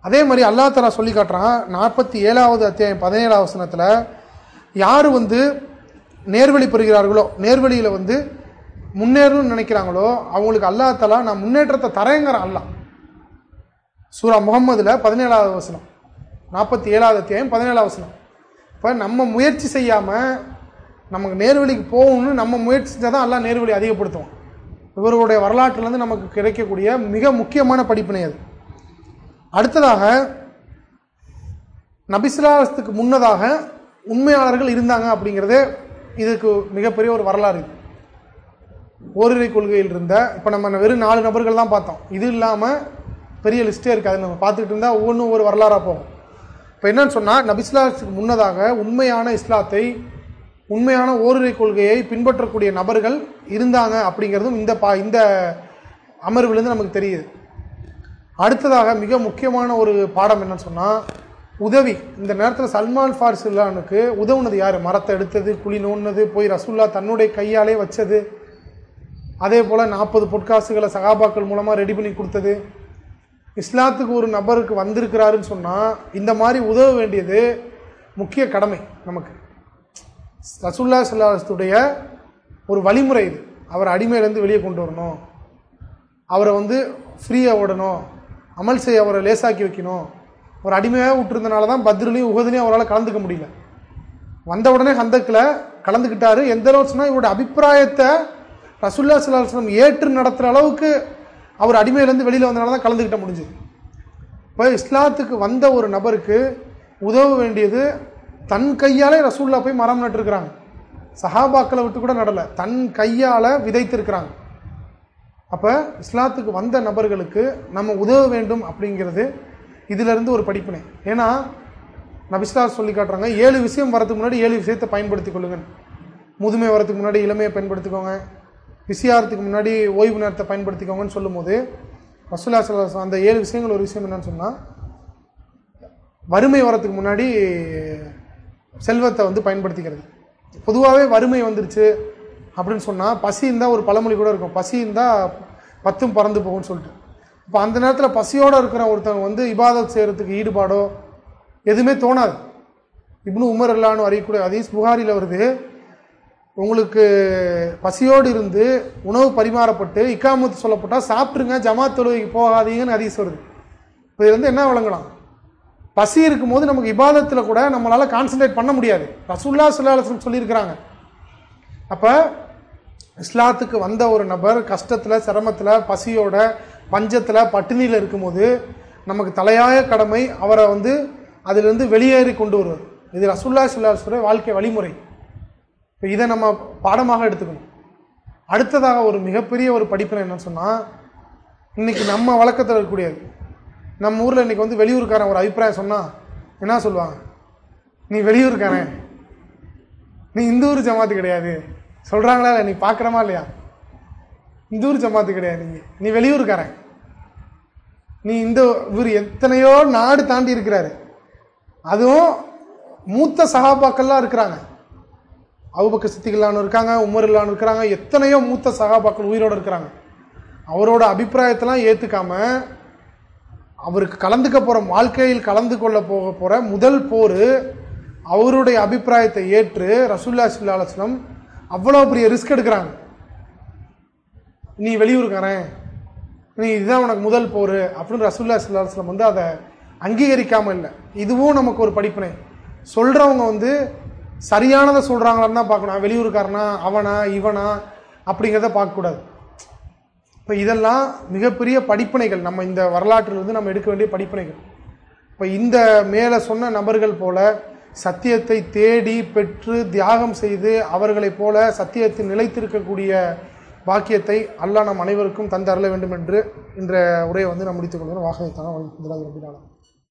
அதே மாதிரி அல்லா தலா சொல்லி காட்டுறான் நாற்பத்தி ஏழாவது அத்தியாயம் பதினேழாவது வசனத்தில் யார் வந்து நேர்வழி பெறுகிறார்களோ நேர்வழியில் வந்து முன்னேறணும்னு நினைக்கிறாங்களோ அவங்களுக்கு அல்லா தலா நான் முன்னேற்றத்தை தரேங்கிறேன் அல்லா சூரா முகம்மதுல பதினேழாவது வசனம் நாற்பத்தி ஏழாவது அத்தியாயம் பதினேழாவது வசனம். இப்போ நம்ம முயற்சி செய்யாமல் நமக்கு நேர்வழிக்கு போகணும்னு நம்ம முயற்சி செஞ்சால் தான் எல்லாம் நேர்வழி அதிகப்படுத்துவோம் இவர்களுடைய வரலாற்றுலேருந்து நமக்கு கிடைக்கக்கூடிய மிக முக்கியமான படிப்பினை அது. அடுத்ததாக நபிசிலாசத்துக்கு முன்னதாக உண்மையாளர்கள் இருந்தாங்க அப்படிங்கிறது இதுக்கு மிகப்பெரிய ஒரு வரலாறு இது. ஓரிரை கொள்கையில் இருந்த இப்போ நம்ம வெறும் நாலு நபர்கள் தான் பார்த்தோம். இது இல்லாமல் பெரிய லிஸ்ட்டே இருக்காது. நம்ம பார்த்துக்கிட்டு இருந்தால் ஒவ்வொன்றும் ஒரு வரலாறாக போகும். இப்போ என்னன்னு சொன்னால் நபிஸ்லாத்துக்கு முன்னதாக உண்மையான இஸ்லாத்தை உண்மையான ஓரிரை கொள்கையை பின்பற்றக்கூடிய நபர்கள் இருந்தாங்க அப்படிங்கிறதும் இந்த பா இந்த அமர்விலிருந்து நமக்கு தெரியுது. அடுத்ததாக மிக முக்கியமான ஒரு பாடம் என்னன்னு சொன்னால் உதவி. இந்த நேரத்தில் சல்மான் ஃபார்சில்லானுக்கு உதவுனது யார்? மரத்தை எடுத்தது குழி நோண்டினது போய் ரசுல்லா தன்னுடைய கையாலே வச்சது. அதே போல் நாற்பது பொற்காசுகளை சகாபாக்கள் மூலமாக ரெடி பண்ணி கொடுத்தது. இஸ்லாத்துக்கு ஒரு நபருக்கு வந்திருக்கிறாருன்னு சொன்னால் இந்த மாதிரி உதவ வேண்டியது முக்கிய கடமை நமக்கு. ரசுல்லா சல்லாஸ்துடைய ஒரு வழிமுறை இது. அவரை அடிமையிலேருந்து வெளியே கொண்டு வரணும். அவரை வந்து ஃப்ரீயாக விடணும் அமல் செய்ய அவரை லேசாக்கி வைக்கணும். ஒரு அடிமையாக விட்டுருந்தனால தான் பத்ரிலையும் உகதிலையும் அவரால் கலந்துக்க முடியல. வந்த உடனே ஹந்தக்கில் கலந்துக்கிட்டாரு. எந்த அளவுக்கு சொன்னால் இவருடைய அபிப்பிராயத்தை ரசுல்லா சல்லாஹம் ஏற்று நடத்துகிற அளவுக்கு அவர் அடிமையிலேருந்து வெளியில் வந்தனால தான் கலந்துக்கிட்ட முடிஞ்சுது. இப்போ இஸ்லாத்துக்கு வந்த ஒரு நபருக்கு உதவ வேண்டியது தன் கையாலே ரசூல்லா போய் மரம் நட்டுருக்குறாங்க. சஹாபாக்களை விட்டு கூட நடலை. தன் கையால் விதைத்திருக்கிறாங்க. அப்போ இஸ்லாத்துக்கு வந்த நபர்களுக்கு நம்ம உதவ வேண்டும் அப்படிங்கிறது இதிலிருந்து ஒரு படிப்பினை. ஏன்னா நபிஸ்லார் சொல்லி காட்டுறாங்க ஏழு விஷயம் வரதுக்கு முன்னாடி ஏழு விஷயத்தை பயன்படுத்திக் கொள்ளுங்க முதுமை வரதுக்கு முன்னாடி இளமையை பயன்படுத்திக்கோங்க. விசியாரத்துக்கு முன்னாடி ஓய்வு நேரத்தை பயன்படுத்திக்கோங்கன்னு சொல்லும்போது ரசுல்லா சொல்ல அந்த ஏழு விஷயங்கள் ஒரு விஷயம் என்னன்னு சொன்னால் வறுமை வரத்துக்கு முன்னாடி செல்வத்தை வந்து பயன்படுத்திக்கிறது. பொதுவாகவே வறுமை வந்துருச்சு அப்படின்னு சொன்னால் பசி இருந்தால் ஒரு பழமொழி கூட இருக்கும். பசி இருந்தால் பத்தும் பறந்து போகும்னு சொல்லிட்டு. இப்போ அந்த நேரத்தில் பசியோடு இருக்கிற ஒருத்தவங்க வந்து இபாதத் செய்கிறதுக்கு ஈடுபாடோ எதுவுமே தோணாது. இப்னு உமர் இல்லான்னு அறியக்கூடிய அதீஸ் புகாரியில் வருது. உங்களுக்கு பசியோடு இருந்து உணவு பரிமாறப்பட்டு இக்காமத்து சொல்லப்பட்டால் சாப்பிட்ருங்க ஜமாத் தொழுகைக்கு போகாதீங்கன்னு அதிகம் வருது. இப்போ இது வந்து என்ன வழங்கலாம் பசி இருக்கும் போது நமக்கு இபாதத்தில் கூட நம்மளால் கான்சன்ட்ரேட் பண்ண முடியாது. ரசுல்லா சுல்லாசம் சொல்லியிருக்கிறாங்க. அப்போ இஸ்லாத்துக்கு வந்த ஒரு நபர் கஷ்டத்தில் சிரமத்தில் பசியோட பஞ்சத்தில் பட்டினியில் இருக்கும்போது நமக்கு தலையாய கடமை அவரை வந்து அதிலிருந்து வெளியேறி கொண்டு வருவது. இது ரசுல்லா சுல்லாசுடைய வாழ்க்கை வழிமுறை. இப்போ இதை நம்ம பாடமாக எடுத்துக்கணும். அடுத்ததாக ஒரு மிகப்பெரிய ஒரு படிப்பினை என்னன்னு சொன்னால் இன்னைக்கு நம்ம வழக்கத்தில் இருக்கக்கூடியது நம்ம ஊரில் இன்னைக்கு வந்து வெளியூருக்காரன் ஒரு அபிப்பிராயம் சொன்னால் என்ன சொல்லுவாங்க? நீ வெளியூருக்காரன் நீ இந்த ஊர் ஜமாத்து கிடையாது. சொல்கிறாங்களா இல்லை நீ பார்க்குறமா இல்லையா? இந்த ஊர் ஜமாத்து கிடையாது நீங்கள் நீ வெளியூருக்காரன் நீ இந்த இவர் எத்தனையோ நாடு தாண்டி இருக்கிறாரு. அதுவும் மூத்த சகாபாக்கள்லாம் இருக்கிறாங்க. அவுபக்க சித்திகளான இருக்காங்க உமர் இல்லான்னு இருக்கிறாங்க எத்தனையோ மூத்த சகாபாக்கள் உயிரோடு இருக்கிறாங்க. அவரோட அபிப்பிராயத்தெல்லாம் ஏற்றுக்காமல் அவருக்கு கலந்துக்க போகிற வாழ்க்கையில் கலந்து கொள்ள போக போகிற முதல் போர் அவருடைய அபிப்பிராயத்தை ஏற்று ரசூல்லா சுல்லாஸ்லம் அவ்வளோ பெரிய ரிஸ்க் எடுக்கிறாங்க. நீ வெளியூருக்காரன் நீ இதுதான் உனக்கு முதல் போர் அப்படின்னு ரசூல்லா சுல்லாஸ்லம் வந்து அதை அங்கீகரிக்காமல் இல்லை. இதுவும் நமக்கு ஒரு படிப்பினை. சொல்கிறவங்க வந்து சரியானதை சொல்கிறாங்களான்னு தான் பார்க்கணும். வெளியூருக்காரனா அவனா இவனா அப்படிங்கிறத பார்க்கக்கூடாது இப்போ இதெல்லாம் மிகப்பெரிய படிப்பினைகள். நம்ம இந்த வரலாற்றிலிருந்து நம்ம எடுக்க வேண்டிய படிப்பினைகள். இப்போ இந்த மேலே சொன்ன நபர்கள் போல சத்தியத்தை தேடி பெற்று தியாகம் செய்து அவர்களைப் போல சத்தியத்தில் நிலைத்திருக்கக்கூடிய பாக்கியத்தை அல்லாஹ் நம் அனைவருக்கும் தந்து அருள வேண்டும் என்று இன்ற உரையை வந்து நாம் முடித்துக் கொள்கிறோம் வாகனத்தான